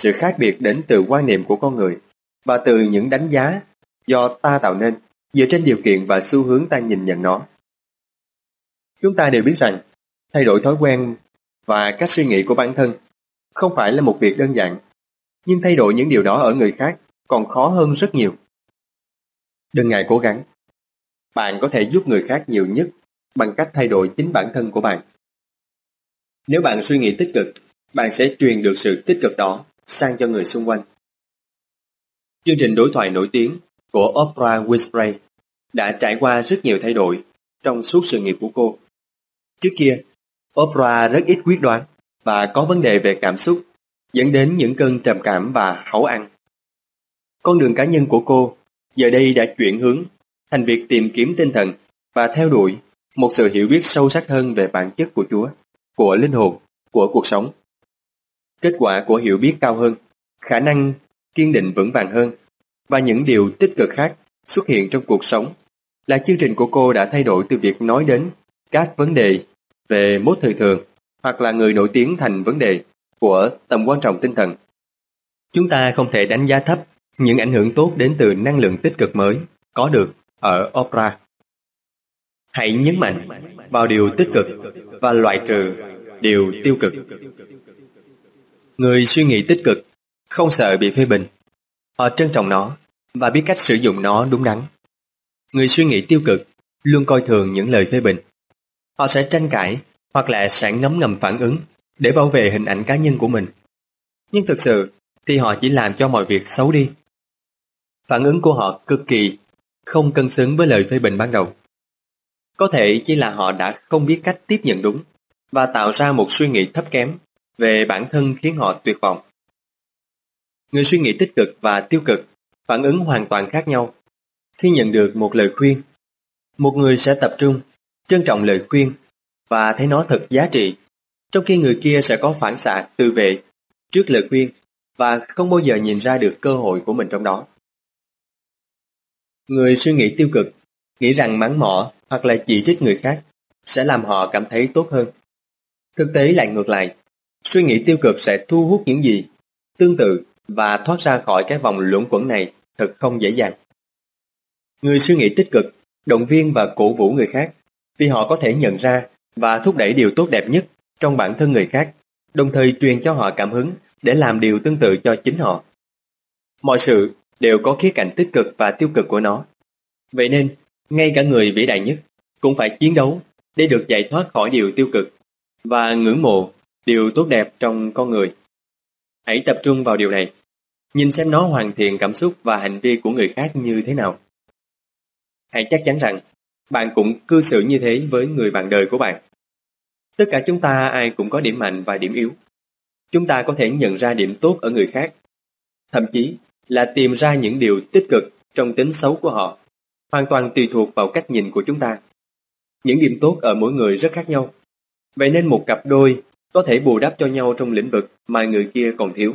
Sự khác biệt đến từ quan niệm của con người và từ những đánh giá do ta tạo nên dựa trên điều kiện và xu hướng ta nhìn nhận nó. Chúng ta đều biết rằng thay đổi thói quen và cách suy nghĩ của bản thân không phải là một việc đơn giản, nhưng thay đổi những điều đó ở người khác còn khó hơn rất nhiều. Đừng ngại cố gắng. Bạn có thể giúp người khác nhiều nhất bằng cách thay đổi chính bản thân của bạn. Nếu bạn suy nghĩ tích cực, bạn sẽ truyền được sự tích cực đó sang cho người xung quanh. Chương trình đối thoại nổi tiếng của Oprah Winfrey đã trải qua rất nhiều thay đổi trong suốt sự nghiệp của cô. Trước kia, Oprah rất ít quyết đoán và có vấn đề về cảm xúc, dẫn đến những cơn trầm cảm và hấu ăn. Con đường cá nhân của cô giờ đây đã chuyển hướng thành việc tìm kiếm tinh thần và theo đuổi một sự hiểu biết sâu sắc hơn về bản chất của Chúa, của linh hồn, của cuộc sống. Kết quả của hiểu biết cao hơn, khả năng kiên định vững vàng hơn và những điều tích cực khác xuất hiện trong cuộc sống là chương trình của cô đã thay đổi từ việc nói đến các vấn đề về mốt thời thường hoặc là người nổi tiếng thành vấn đề của tầm quan trọng tinh thần. Chúng ta không thể đánh giá thấp những ảnh hưởng tốt đến từ năng lượng tích cực mới có được ở Oprah Hãy nhấn mạnh vào điều tích cực và loại trừ điều tiêu cực. Người suy nghĩ tích cực, không sợ bị phê bình. Họ trân trọng nó và biết cách sử dụng nó đúng đắn. Người suy nghĩ tiêu cực luôn coi thường những lời phê bình. Họ sẽ tranh cãi hoặc là sẽ ngấm ngầm phản ứng để bảo vệ hình ảnh cá nhân của mình. Nhưng thực sự thì họ chỉ làm cho mọi việc xấu đi. Phản ứng của họ cực kỳ không cân xứng với lời phê bình ban đầu. Có thể chỉ là họ đã không biết cách tiếp nhận đúng và tạo ra một suy nghĩ thấp kém về bản thân khiến họ tuyệt vọng. Người suy nghĩ tích cực và tiêu cực phản ứng hoàn toàn khác nhau. Khi nhận được một lời khuyên, một người sẽ tập trung, trân trọng lời khuyên và thấy nó thật giá trị, trong khi người kia sẽ có phản xạ tự vệ trước lời khuyên và không bao giờ nhìn ra được cơ hội của mình trong đó. Người suy nghĩ tiêu cực, nghĩ rằng mắng mỏ hoặc là chỉ trích người khác sẽ làm họ cảm thấy tốt hơn. Thực tế lại ngược lại, suy nghĩ tiêu cực sẽ thu hút những gì tương tự và thoát ra khỏi cái vòng luẩn quẩn này thật không dễ dàng. Người suy nghĩ tích cực, động viên và cổ vũ người khác vì họ có thể nhận ra và thúc đẩy điều tốt đẹp nhất trong bản thân người khác, đồng thời truyền cho họ cảm hứng để làm điều tương tự cho chính họ. Mọi sự đều có khía cạnh tích cực và tiêu cực của nó. Vậy nên, ngay cả người vĩ đại nhất cũng phải chiến đấu để được giải thoát khỏi điều tiêu cực và ngưỡng mộ điều tốt đẹp trong con người. Hãy tập trung vào điều này, nhìn xem nó hoàn thiện cảm xúc và hành vi của người khác như thế nào. Hãy chắc chắn rằng bạn cũng cư xử như thế với người bạn đời của bạn. Tất cả chúng ta ai cũng có điểm mạnh và điểm yếu. Chúng ta có thể nhận ra điểm tốt ở người khác, thậm chí là tìm ra những điều tích cực trong tính xấu của họ, hoàn toàn tùy thuộc vào cách nhìn của chúng ta. Những điểm tốt ở mỗi người rất khác nhau. Vậy nên một cặp đôi có thể bù đắp cho nhau trong lĩnh vực mà người kia còn thiếu.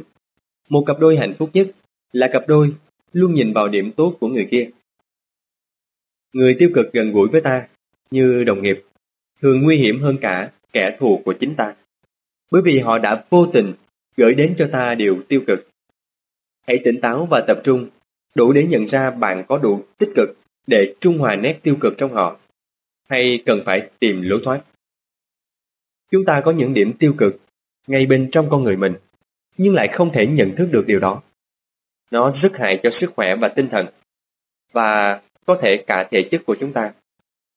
Một cặp đôi hạnh phúc nhất là cặp đôi luôn nhìn vào điểm tốt của người kia. Người tiêu cực gần gũi với ta, như đồng nghiệp, thường nguy hiểm hơn cả kẻ thù của chính ta. Bởi vì họ đã vô tình gửi đến cho ta điều tiêu cực. Hãy tỉnh táo và tập trung, đủ để nhận ra bạn có đủ tích cực để trung hòa nét tiêu cực trong họ, hay cần phải tìm lối thoát. Chúng ta có những điểm tiêu cực ngay bên trong con người mình, nhưng lại không thể nhận thức được điều đó. Nó rất hại cho sức khỏe và tinh thần, và có thể cả thể chất của chúng ta.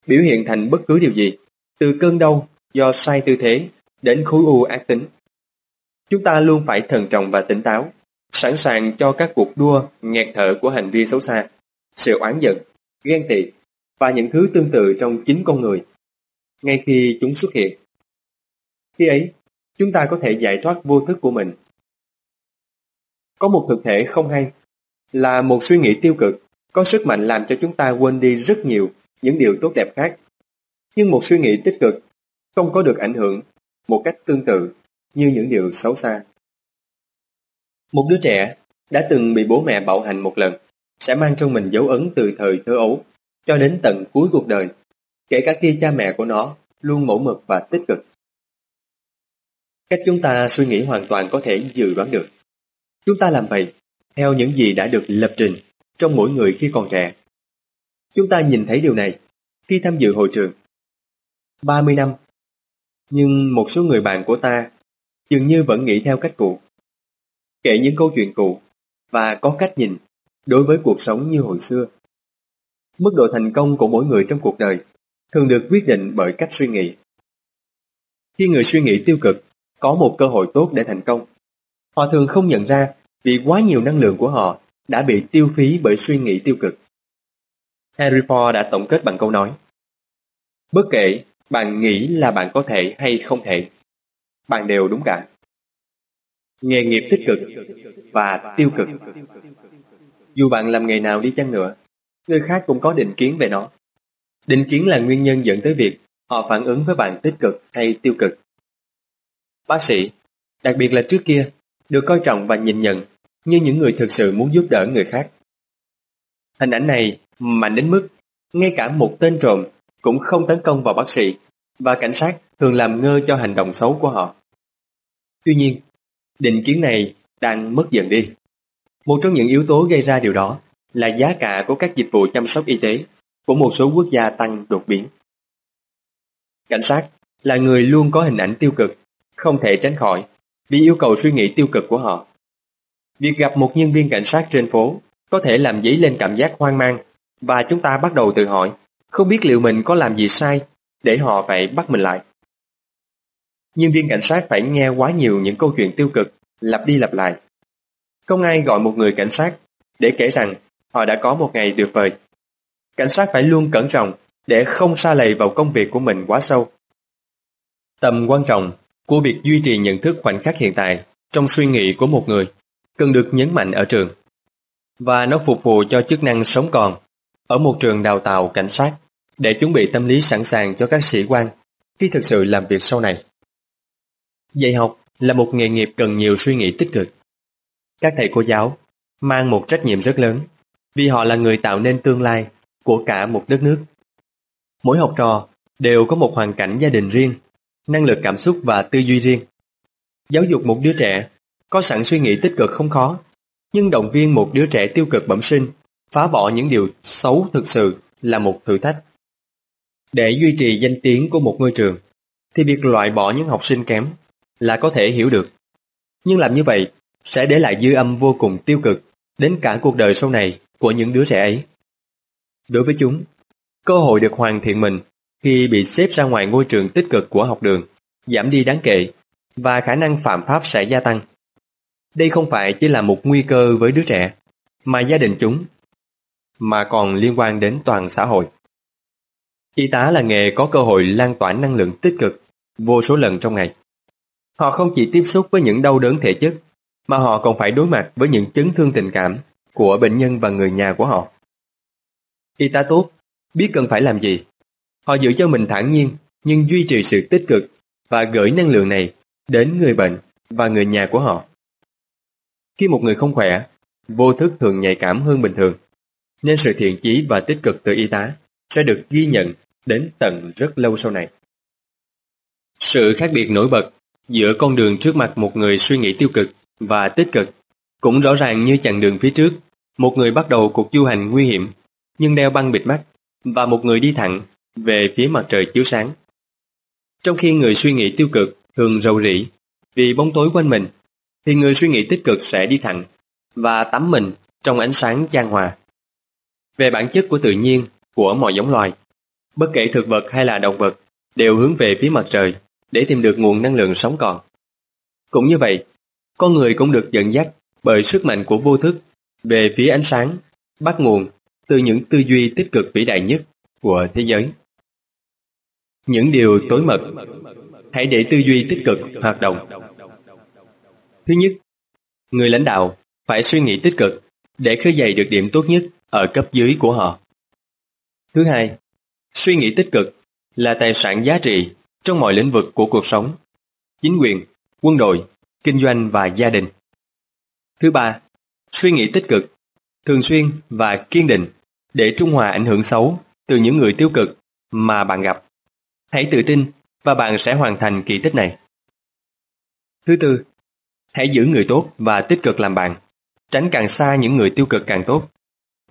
Biểu hiện thành bất cứ điều gì, từ cơn đau do sai tư thế đến khối u ác tính. Chúng ta luôn phải thần trọng và tỉnh táo, sẵn sàng cho các cuộc đua nghẹt thở của hành vi xấu xa, sự oán giận, ghen tị và những thứ tương tự trong chính con người. Ngay khi chúng xuất hiện, khi ấy, chúng ta có thể giải thoát vô thức của mình. Có một thực thể không hay, là một suy nghĩ tiêu cực, có sức mạnh làm cho chúng ta quên đi rất nhiều những điều tốt đẹp khác. Nhưng một suy nghĩ tích cực không có được ảnh hưởng một cách tương tự như những điều xấu xa. Một đứa trẻ đã từng bị bố mẹ bạo hành một lần sẽ mang trong mình dấu ấn từ thời thơ ấu cho đến tận cuối cuộc đời, kể cả khi cha mẹ của nó luôn mẫu mực và tích cực. Cách chúng ta suy nghĩ hoàn toàn có thể dự đoán được. Chúng ta làm vậy theo những gì đã được lập trình trong mỗi người khi còn trẻ. Chúng ta nhìn thấy điều này khi tham dự hội trường. 30 năm, nhưng một số người bạn của ta dường như vẫn nghĩ theo cách cũ. Kể những câu chuyện cũ và có cách nhìn đối với cuộc sống như hồi xưa. Mức độ thành công của mỗi người trong cuộc đời thường được quyết định bởi cách suy nghĩ. Khi người suy nghĩ tiêu cực có một cơ hội tốt để thành công. Họ thường không nhận ra vì quá nhiều năng lượng của họ đã bị tiêu phí bởi suy nghĩ tiêu cực. Henry Ford đã tổng kết bằng câu nói Bất kể bạn nghĩ là bạn có thể hay không thể, bạn đều đúng cả. Nghề nghiệp tích cực và tiêu cực Dù bạn làm nghề nào đi chăng nữa, người khác cũng có định kiến về nó. Định kiến là nguyên nhân dẫn tới việc họ phản ứng với bạn tích cực hay tiêu cực. Bác sĩ, đặc biệt là trước kia, được coi trọng và nhìn nhận như những người thực sự muốn giúp đỡ người khác. Hình ảnh này mạnh đến mức ngay cả một tên trộm cũng không tấn công vào bác sĩ và cảnh sát thường làm ngơ cho hành động xấu của họ. Tuy nhiên, định kiến này đang mất dần đi. Một trong những yếu tố gây ra điều đó là giá cả của các dịch vụ chăm sóc y tế của một số quốc gia tăng đột biến. Cảnh sát là người luôn có hình ảnh tiêu cực không thể tránh khỏi, vì yêu cầu suy nghĩ tiêu cực của họ. Việc gặp một nhân viên cảnh sát trên phố có thể làm dấy lên cảm giác hoang mang, và chúng ta bắt đầu tự hỏi, không biết liệu mình có làm gì sai để họ phải bắt mình lại. Nhân viên cảnh sát phải nghe quá nhiều những câu chuyện tiêu cực, lặp đi lặp lại. Không ai gọi một người cảnh sát để kể rằng họ đã có một ngày tuyệt vời. Cảnh sát phải luôn cẩn trọng để không xa lầy vào công việc của mình quá sâu. Tầm quan trọng của việc duy trì nhận thức khoảnh khắc hiện tại trong suy nghĩ của một người cần được nhấn mạnh ở trường và nó phục vụ cho chức năng sống còn ở một trường đào tạo cảnh sát để chuẩn bị tâm lý sẵn sàng cho các sĩ quan khi thực sự làm việc sau này. Dạy học là một nghề nghiệp cần nhiều suy nghĩ tích cực. Các thầy cô giáo mang một trách nhiệm rất lớn vì họ là người tạo nên tương lai của cả một đất nước. Mỗi học trò đều có một hoàn cảnh gia đình riêng năng lực cảm xúc và tư duy riêng. Giáo dục một đứa trẻ có sẵn suy nghĩ tích cực không khó, nhưng động viên một đứa trẻ tiêu cực bẩm sinh, phá bỏ những điều xấu thực sự là một thử thách. Để duy trì danh tiếng của một ngôi trường, thì việc loại bỏ những học sinh kém là có thể hiểu được. Nhưng làm như vậy sẽ để lại dư âm vô cùng tiêu cực đến cả cuộc đời sau này của những đứa trẻ ấy. Đối với chúng, cơ hội được hoàn thiện mình khi bị xếp ra ngoài ngôi trường tích cực của học đường giảm đi đáng kể và khả năng phạm pháp sẽ gia tăng. Đây không phải chỉ là một nguy cơ với đứa trẻ, mà gia đình chúng, mà còn liên quan đến toàn xã hội. Y tá là nghề có cơ hội lan tỏa năng lượng tích cực vô số lần trong ngày. Họ không chỉ tiếp xúc với những đau đớn thể chất, mà họ còn phải đối mặt với những chấn thương tình cảm của bệnh nhân và người nhà của họ. Y tá tốt, biết cần phải làm gì. Họ giữ cho mình thản nhiên, nhưng duy trì sự tích cực và gửi năng lượng này đến người bệnh và người nhà của họ. Khi một người không khỏe, vô thức thường nhạy cảm hơn bình thường, nên sự thiện chí và tích cực từ y tá sẽ được ghi nhận đến tận rất lâu sau này. Sự khác biệt nổi bật giữa con đường trước mặt một người suy nghĩ tiêu cực và tích cực cũng rõ ràng như chặng đường phía trước, một người bắt đầu cuộc du hành nguy hiểm nhưng đeo băng bịt mắt và một người đi thẳng về phía mặt trời chiếu sáng. Trong khi người suy nghĩ tiêu cực thường rầu rĩ vì bóng tối quanh mình, thì người suy nghĩ tích cực sẽ đi thẳng và tắm mình trong ánh sáng chan hòa. Về bản chất của tự nhiên của mọi giống loài, bất kể thực vật hay là động vật đều hướng về phía mặt trời để tìm được nguồn năng lượng sống còn. Cũng như vậy, con người cũng được dẫn dắt bởi sức mạnh của vô thức về phía ánh sáng, bắt nguồn từ những tư duy tích cực vĩ đại nhất của thế giới. Những điều tối mật Hãy để tư duy tích cực hoạt động. Thứ nhất, người lãnh đạo phải suy nghĩ tích cực để khơi dậy được điểm tốt nhất ở cấp dưới của họ. Thứ hai, suy nghĩ tích cực là tài sản giá trị trong mọi lĩnh vực của cuộc sống, chính quyền, quân đội, kinh doanh và gia đình. Thứ ba, suy nghĩ tích cực, thường xuyên và kiên định để trung hòa ảnh hưởng xấu từ những người tiêu cực mà bạn gặp. Hãy tự tin và bạn sẽ hoàn thành kỳ tích này. Thứ tư, hãy giữ người tốt và tích cực làm bạn, tránh càng xa những người tiêu cực càng tốt.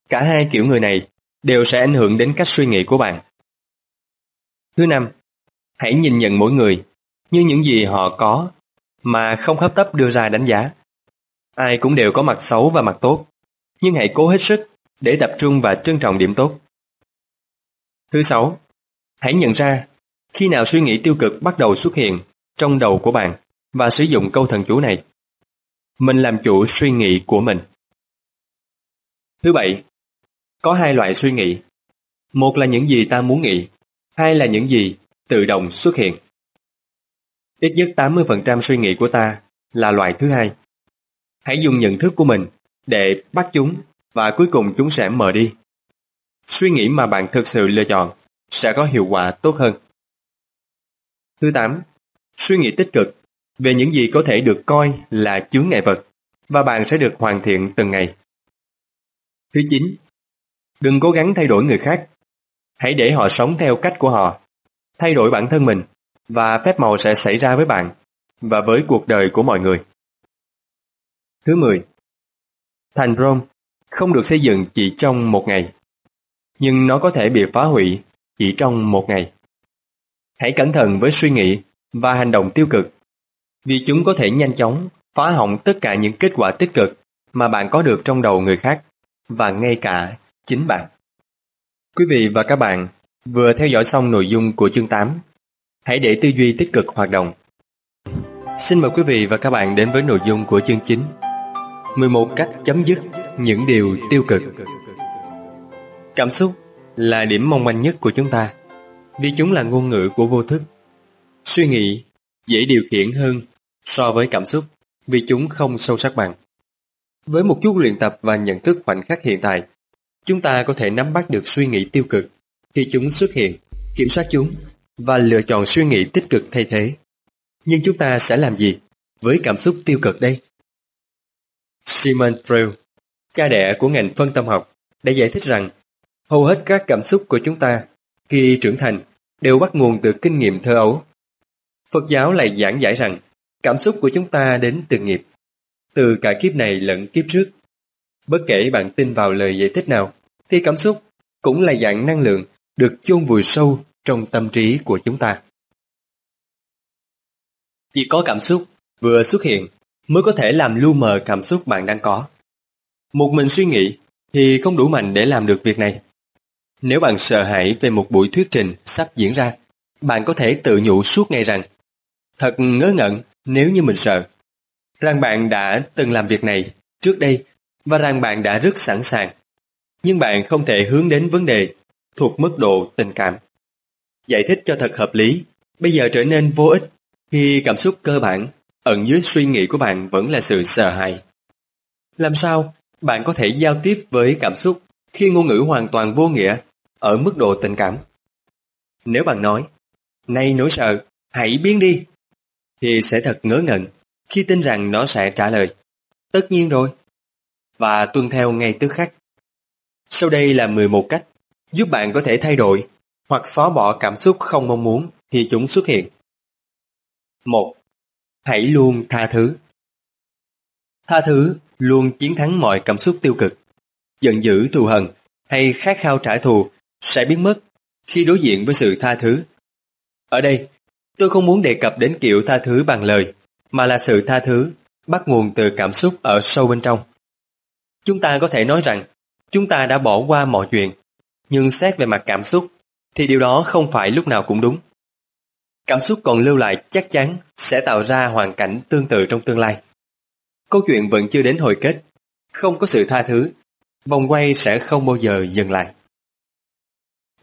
Cả hai kiểu người này đều sẽ ảnh hưởng đến cách suy nghĩ của bạn. Thứ năm, hãy nhìn nhận mỗi người như những gì họ có mà không hấp tấp đưa ra đánh giá. Ai cũng đều có mặt xấu và mặt tốt, nhưng hãy cố hết sức để tập trung và trân trọng điểm tốt. Thứ sáu, hãy nhận ra khi nào suy nghĩ tiêu cực bắt đầu xuất hiện trong đầu của bạn và sử dụng câu thần chú này. Mình làm chủ suy nghĩ của mình. Thứ bảy, có hai loại suy nghĩ. Một là những gì ta muốn nghĩ, hai là những gì tự động xuất hiện. Ít nhất 80% suy nghĩ của ta là loại thứ hai. Hãy dùng nhận thức của mình để bắt chúng và cuối cùng chúng sẽ mờ đi. Suy nghĩ mà bạn thực sự lựa chọn sẽ có hiệu quả tốt hơn. Thứ 8. Suy nghĩ tích cực về những gì có thể được coi là chướng ngại vật và bạn sẽ được hoàn thiện từng ngày. Thứ 9. Đừng cố gắng thay đổi người khác. Hãy để họ sống theo cách của họ. Thay đổi bản thân mình và phép màu sẽ xảy ra với bạn và với cuộc đời của mọi người. Thứ 10. Thành Rome không được xây dựng chỉ trong một ngày, nhưng nó có thể bị phá hủy chỉ trong một ngày. Hãy cẩn thận với suy nghĩ và hành động tiêu cực, vì chúng có thể nhanh chóng phá hỏng tất cả những kết quả tích cực mà bạn có được trong đầu người khác và ngay cả chính bạn. Quý vị và các bạn vừa theo dõi xong nội dung của chương 8. Hãy để tư duy tích cực hoạt động. Xin mời quý vị và các bạn đến với nội dung của chương 9. 11 cách chấm dứt những điều tiêu cực. Cảm xúc là điểm mong manh nhất của chúng ta vì chúng là ngôn ngữ của vô thức. Suy nghĩ dễ điều khiển hơn so với cảm xúc vì chúng không sâu sắc bằng. Với một chút luyện tập và nhận thức khoảnh khắc hiện tại, chúng ta có thể nắm bắt được suy nghĩ tiêu cực khi chúng xuất hiện, kiểm soát chúng và lựa chọn suy nghĩ tích cực thay thế. Nhưng chúng ta sẽ làm gì với cảm xúc tiêu cực đây? Simon Freud, cha đẻ của ngành phân tâm học, đã giải thích rằng hầu hết các cảm xúc của chúng ta khi trưởng thành đều bắt nguồn từ kinh nghiệm thơ ấu. Phật giáo lại giảng giải rằng Cảm xúc của chúng ta đến từ nghiệp, từ cả kiếp này lẫn kiếp trước. Bất kể bạn tin vào lời giải thích nào, thì cảm xúc cũng là dạng năng lượng được chôn vùi sâu trong tâm trí của chúng ta. Chỉ có cảm xúc vừa xuất hiện mới có thể làm lu mờ cảm xúc bạn đang có. Một mình suy nghĩ thì không đủ mạnh để làm được việc này. Nếu bạn sợ hãi về một buổi thuyết trình sắp diễn ra, bạn có thể tự nhủ suốt ngày rằng thật ngớ ngẩn nếu như mình sợ. Rằng bạn đã từng làm việc này trước đây và rằng bạn đã rất sẵn sàng. Nhưng bạn không thể hướng đến vấn đề thuộc mức độ tình cảm. Giải thích cho thật hợp lý, bây giờ trở nên vô ích khi cảm xúc cơ bản ẩn dưới suy nghĩ của bạn vẫn là sự sợ hãi. Làm sao bạn có thể giao tiếp với cảm xúc khi ngôn ngữ hoàn toàn vô nghĩa ở mức độ tình cảm? Nếu bạn nói, nay nỗi sợ, hãy biến đi, thì sẽ thật ngớ ngẩn khi tin rằng nó sẽ trả lời. Tất nhiên rồi. Và tuân theo ngay tức khắc. Sau đây là 11 cách giúp bạn có thể thay đổi hoặc xóa bỏ cảm xúc không mong muốn khi chúng xuất hiện. 1. Hãy luôn tha thứ. Tha thứ luôn chiến thắng mọi cảm xúc tiêu cực. Giận dữ thù hận hay khát khao trả thù sẽ biến mất khi đối diện với sự tha thứ. Ở đây, tôi không muốn đề cập đến kiểu tha thứ bằng lời, mà là sự tha thứ bắt nguồn từ cảm xúc ở sâu bên trong. Chúng ta có thể nói rằng chúng ta đã bỏ qua mọi chuyện, nhưng xét về mặt cảm xúc thì điều đó không phải lúc nào cũng đúng. Cảm xúc còn lưu lại chắc chắn sẽ tạo ra hoàn cảnh tương tự trong tương lai. Câu chuyện vẫn chưa đến hồi kết, không có sự tha thứ, vòng quay sẽ không bao giờ dừng lại.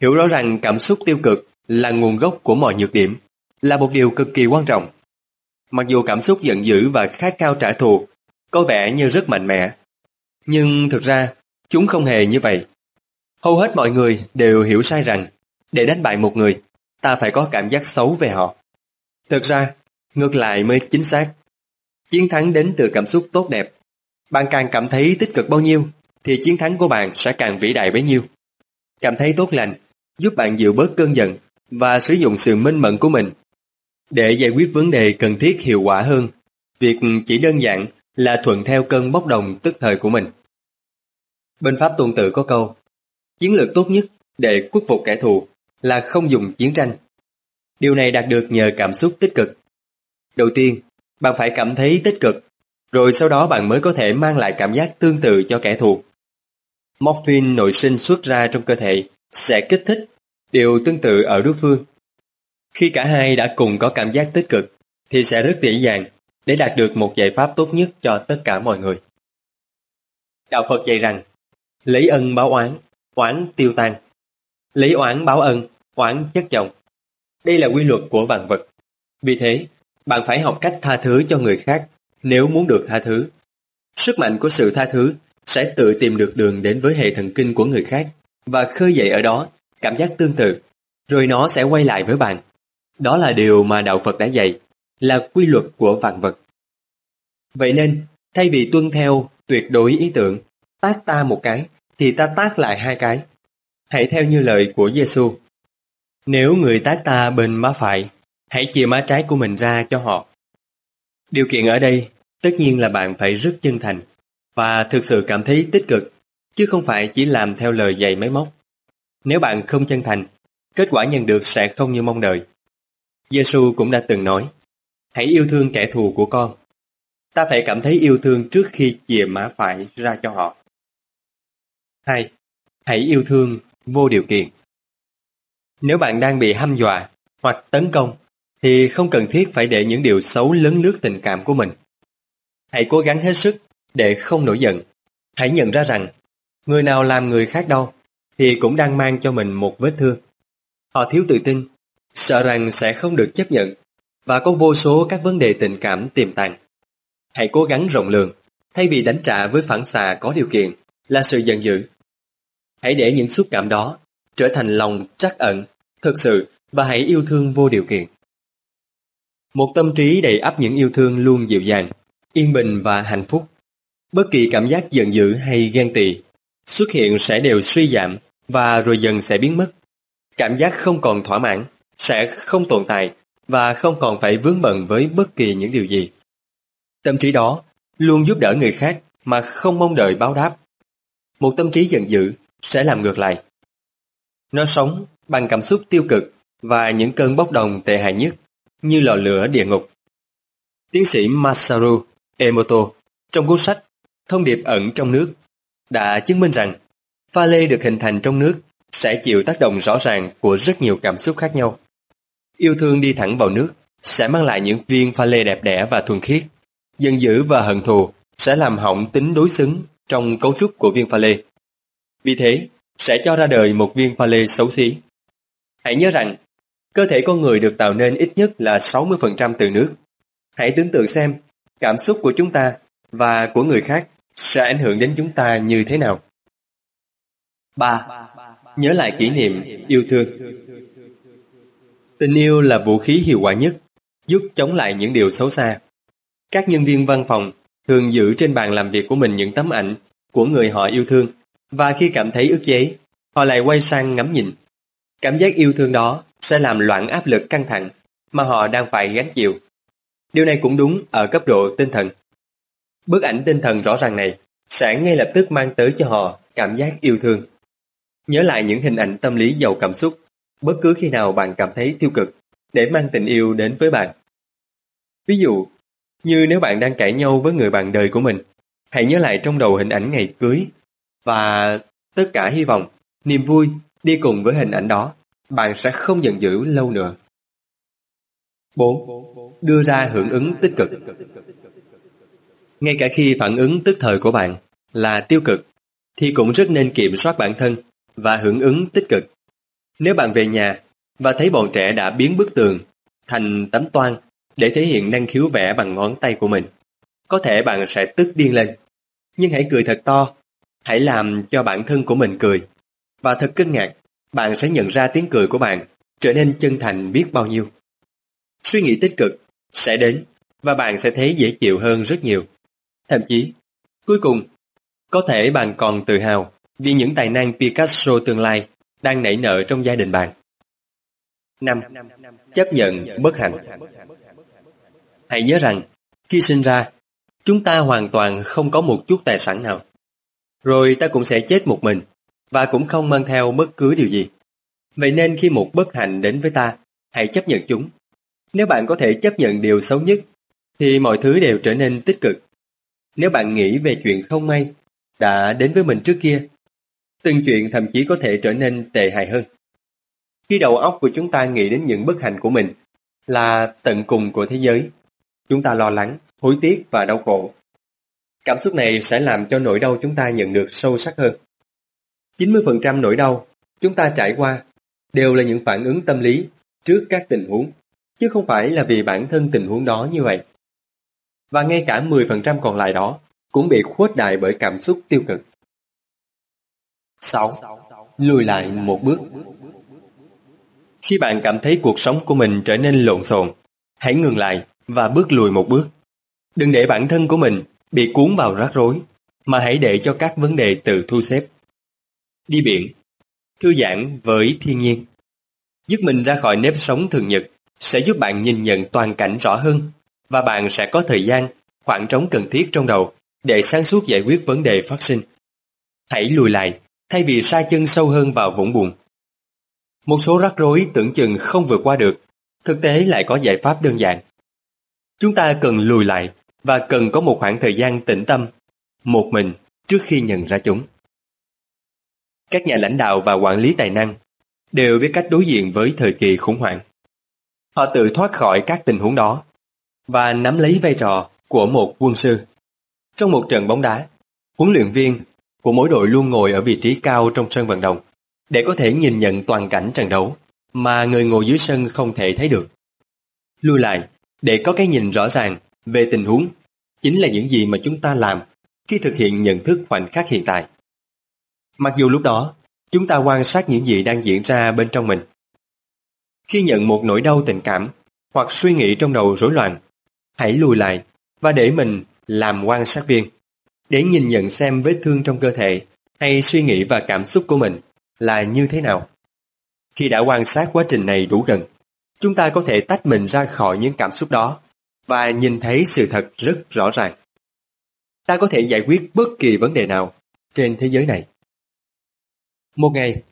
Hiểu rõ rằng cảm xúc tiêu cực là nguồn gốc của mọi nhược điểm, là một điều cực kỳ quan trọng. Mặc dù cảm xúc giận dữ và khát khao trả thù có vẻ như rất mạnh mẽ, nhưng thực ra chúng không hề như vậy. Hầu hết mọi người đều hiểu sai rằng để đánh bại một người, ta phải có cảm giác xấu về họ. Thực ra, ngược lại mới chính xác. Chiến thắng đến từ cảm xúc tốt đẹp. Bạn càng cảm thấy tích cực bao nhiêu, thì chiến thắng của bạn sẽ càng vĩ đại bấy nhiêu. Cảm thấy tốt lành, giúp bạn dịu bớt cơn giận và sử dụng sự minh mẫn của mình. Để giải quyết vấn đề cần thiết hiệu quả hơn, việc chỉ đơn giản là thuận theo cơn bốc đồng tức thời của mình. Bên Pháp tuần tự có câu, chiến lược tốt nhất để khuất phục kẻ thù là không dùng chiến tranh. Điều này đạt được nhờ cảm xúc tích cực. Đầu tiên, bạn phải cảm thấy tích cực, rồi sau đó bạn mới có thể mang lại cảm giác tương tự cho kẻ thù. Morphine nội sinh xuất ra trong cơ thể sẽ kích thích điều tương tự ở đối phương. Khi cả hai đã cùng có cảm giác tích cực, thì sẽ rất dễ dàng để đạt được một giải pháp tốt nhất cho tất cả mọi người. Đạo Phật dạy rằng, lấy ân báo oán, oán tiêu tan. Lấy oán báo ân, oán chất chồng. Đây là quy luật của vạn vật. Vì thế, bạn phải học cách tha thứ cho người khác nếu muốn được tha thứ. Sức mạnh của sự tha thứ sẽ tự tìm được đường đến với hệ thần kinh của người khác và khơi dậy ở đó cảm giác tương tự, rồi nó sẽ quay lại với bạn. Đó là điều mà Đạo Phật đã dạy, là quy luật của vạn vật. Vậy nên, thay vì tuân theo tuyệt đối ý tưởng, tác ta một cái, thì ta tác lại hai cái. Hãy theo như lời của Giêsu. Nếu người tác ta bên má phải, hãy chia má trái của mình ra cho họ. Điều kiện ở đây, tất nhiên là bạn phải rất chân thành và thực sự cảm thấy tích cực, chứ không phải chỉ làm theo lời dạy máy móc. Nếu bạn không chân thành, kết quả nhận được sẽ không như mong đợi. Giêsu cũng đã từng nói, hãy yêu thương kẻ thù của con. Ta phải cảm thấy yêu thương trước khi chìa má phải ra cho họ. 2. Hãy yêu thương vô điều kiện. Nếu bạn đang bị hăm dọa hoặc tấn công, thì không cần thiết phải để những điều xấu lấn lướt tình cảm của mình. Hãy cố gắng hết sức để không nổi giận. Hãy nhận ra rằng, người nào làm người khác đau, thì cũng đang mang cho mình một vết thương. Họ thiếu tự tin, sợ rằng sẽ không được chấp nhận, và có vô số các vấn đề tình cảm tiềm tàng. Hãy cố gắng rộng lượng, thay vì đánh trả với phản xạ có điều kiện là sự giận dữ. Hãy để những xúc cảm đó trở thành lòng trắc ẩn, thực sự và hãy yêu thương vô điều kiện. Một tâm trí đầy ắp những yêu thương luôn dịu dàng, yên bình và hạnh phúc. Bất kỳ cảm giác giận dữ hay ghen tị xuất hiện sẽ đều suy giảm và rồi dần sẽ biến mất. Cảm giác không còn thỏa mãn sẽ không tồn tại và không còn phải vướng bận với bất kỳ những điều gì. Tâm trí đó luôn giúp đỡ người khác mà không mong đợi báo đáp. Một tâm trí giận dữ sẽ làm ngược lại. Nó sống bằng cảm xúc tiêu cực và những cơn bốc đồng tệ hại nhất, như lò lửa địa ngục. Tiến sĩ Masaru Emoto trong cuốn sách Thông điệp ẩn trong nước đã chứng minh rằng pha lê được hình thành trong nước sẽ chịu tác động rõ ràng của rất nhiều cảm xúc khác nhau. Yêu thương đi thẳng vào nước sẽ mang lại những viên pha lê đẹp đẽ và thuần khiết. Giận dữ và hận thù sẽ làm hỏng tính đối xứng trong cấu trúc của viên pha lê. Vì thế, sẽ cho ra đời một viên pha lê xấu xí. Hãy nhớ rằng, cơ thể con người được tạo nên ít nhất là 60% từ nước. Hãy tưởng tượng xem, cảm xúc của chúng ta và của người khác sẽ ảnh hưởng đến chúng ta như thế nào. 3. Nhớ lại kỷ niệm yêu thương Tình yêu là vũ khí hiệu quả nhất, giúp chống lại những điều xấu xa. Các nhân viên văn phòng thường giữ trên bàn làm việc của mình những tấm ảnh của người họ yêu thương và khi cảm thấy ức chế, họ lại quay sang ngắm nhìn. Cảm giác yêu thương đó sẽ làm loạn áp lực căng thẳng mà họ đang phải gánh chịu. Điều này cũng đúng ở cấp độ tinh thần. Bức ảnh tinh thần rõ ràng này sẽ ngay lập tức mang tới cho họ cảm giác yêu thương. Nhớ lại những hình ảnh tâm lý giàu cảm xúc bất cứ khi nào bạn cảm thấy tiêu cực để mang tình yêu đến với bạn. Ví dụ, như nếu bạn đang cãi nhau với người bạn đời của mình, hãy nhớ lại trong đầu hình ảnh ngày cưới và tất cả hy vọng, niềm vui đi cùng với hình ảnh đó, bạn sẽ không giận dữ lâu nữa. 4. Đưa ra hưởng ứng tích cực ngay cả khi phản ứng tức thời của bạn là tiêu cực, thì cũng rất nên kiểm soát bản thân và hưởng ứng tích cực. Nếu bạn về nhà và thấy bọn trẻ đã biến bức tường thành tấm toan để thể hiện năng khiếu vẽ bằng ngón tay của mình, có thể bạn sẽ tức điên lên. Nhưng hãy cười thật to, hãy làm cho bản thân của mình cười. Và thật kinh ngạc, bạn sẽ nhận ra tiếng cười của bạn trở nên chân thành biết bao nhiêu. Suy nghĩ tích cực sẽ đến và bạn sẽ thấy dễ chịu hơn rất nhiều. Thậm chí, cuối cùng, có thể bạn còn tự hào vì những tài năng Picasso tương lai đang nảy nở trong gia đình bạn. 5. Chấp nhận bất hạnh Hãy nhớ rằng, khi sinh ra, chúng ta hoàn toàn không có một chút tài sản nào. Rồi ta cũng sẽ chết một mình, và cũng không mang theo bất cứ điều gì. Vậy nên khi một bất hạnh đến với ta, hãy chấp nhận chúng. Nếu bạn có thể chấp nhận điều xấu nhất, thì mọi thứ đều trở nên tích cực. Nếu bạn nghĩ về chuyện không may đã đến với mình trước kia, từng chuyện thậm chí có thể trở nên tệ hại hơn. Khi đầu óc của chúng ta nghĩ đến những bất hạnh của mình là tận cùng của thế giới, chúng ta lo lắng, hối tiếc và đau khổ. Cảm xúc này sẽ làm cho nỗi đau chúng ta nhận được sâu sắc hơn. 90% nỗi đau chúng ta trải qua đều là những phản ứng tâm lý trước các tình huống, chứ không phải là vì bản thân tình huống đó như vậy. Và ngay cả 10% còn lại đó cũng bị khuếch đại bởi cảm xúc tiêu cực. 6. Lùi lại một bước Khi bạn cảm thấy cuộc sống của mình trở nên lộn xộn, hãy ngừng lại và bước lùi một bước. Đừng để bản thân của mình bị cuốn vào rắc rối, mà hãy để cho các vấn đề tự thu xếp. Đi biển, thư giãn với thiên nhiên. Dứt mình ra khỏi nếp sống thường nhật sẽ giúp bạn nhìn nhận toàn cảnh rõ hơn và bạn sẽ có thời gian, khoảng trống cần thiết trong đầu để sáng suốt giải quyết vấn đề phát sinh. Hãy lùi lại thay vì sa chân sâu hơn vào vũng buồn. Một số rắc rối tưởng chừng không vượt qua được, thực tế lại có giải pháp đơn giản. Chúng ta cần lùi lại và cần có một khoảng thời gian tĩnh tâm, một mình trước khi nhận ra chúng. Các nhà lãnh đạo và quản lý tài năng đều biết cách đối diện với thời kỳ khủng hoảng. Họ tự thoát khỏi các tình huống đó và nắm lấy vai trò của một quân sư. Trong một trận bóng đá, huấn luyện viên của mỗi đội luôn ngồi ở vị trí cao trong sân vận động để có thể nhìn nhận toàn cảnh trận đấu mà người ngồi dưới sân không thể thấy được. Lui lại, để có cái nhìn rõ ràng về tình huống chính là những gì mà chúng ta làm khi thực hiện nhận thức khoảnh khắc hiện tại. Mặc dù lúc đó, chúng ta quan sát những gì đang diễn ra bên trong mình. Khi nhận một nỗi đau tình cảm hoặc suy nghĩ trong đầu rối loạn, hãy lùi lại và để mình làm quan sát viên để nhìn nhận xem vết thương trong cơ thể hay suy nghĩ và cảm xúc của mình là như thế nào. Khi đã quan sát quá trình này đủ gần, chúng ta có thể tách mình ra khỏi những cảm xúc đó và nhìn thấy sự thật rất rõ ràng. Ta có thể giải quyết bất kỳ vấn đề nào trên thế giới này. Một ngày,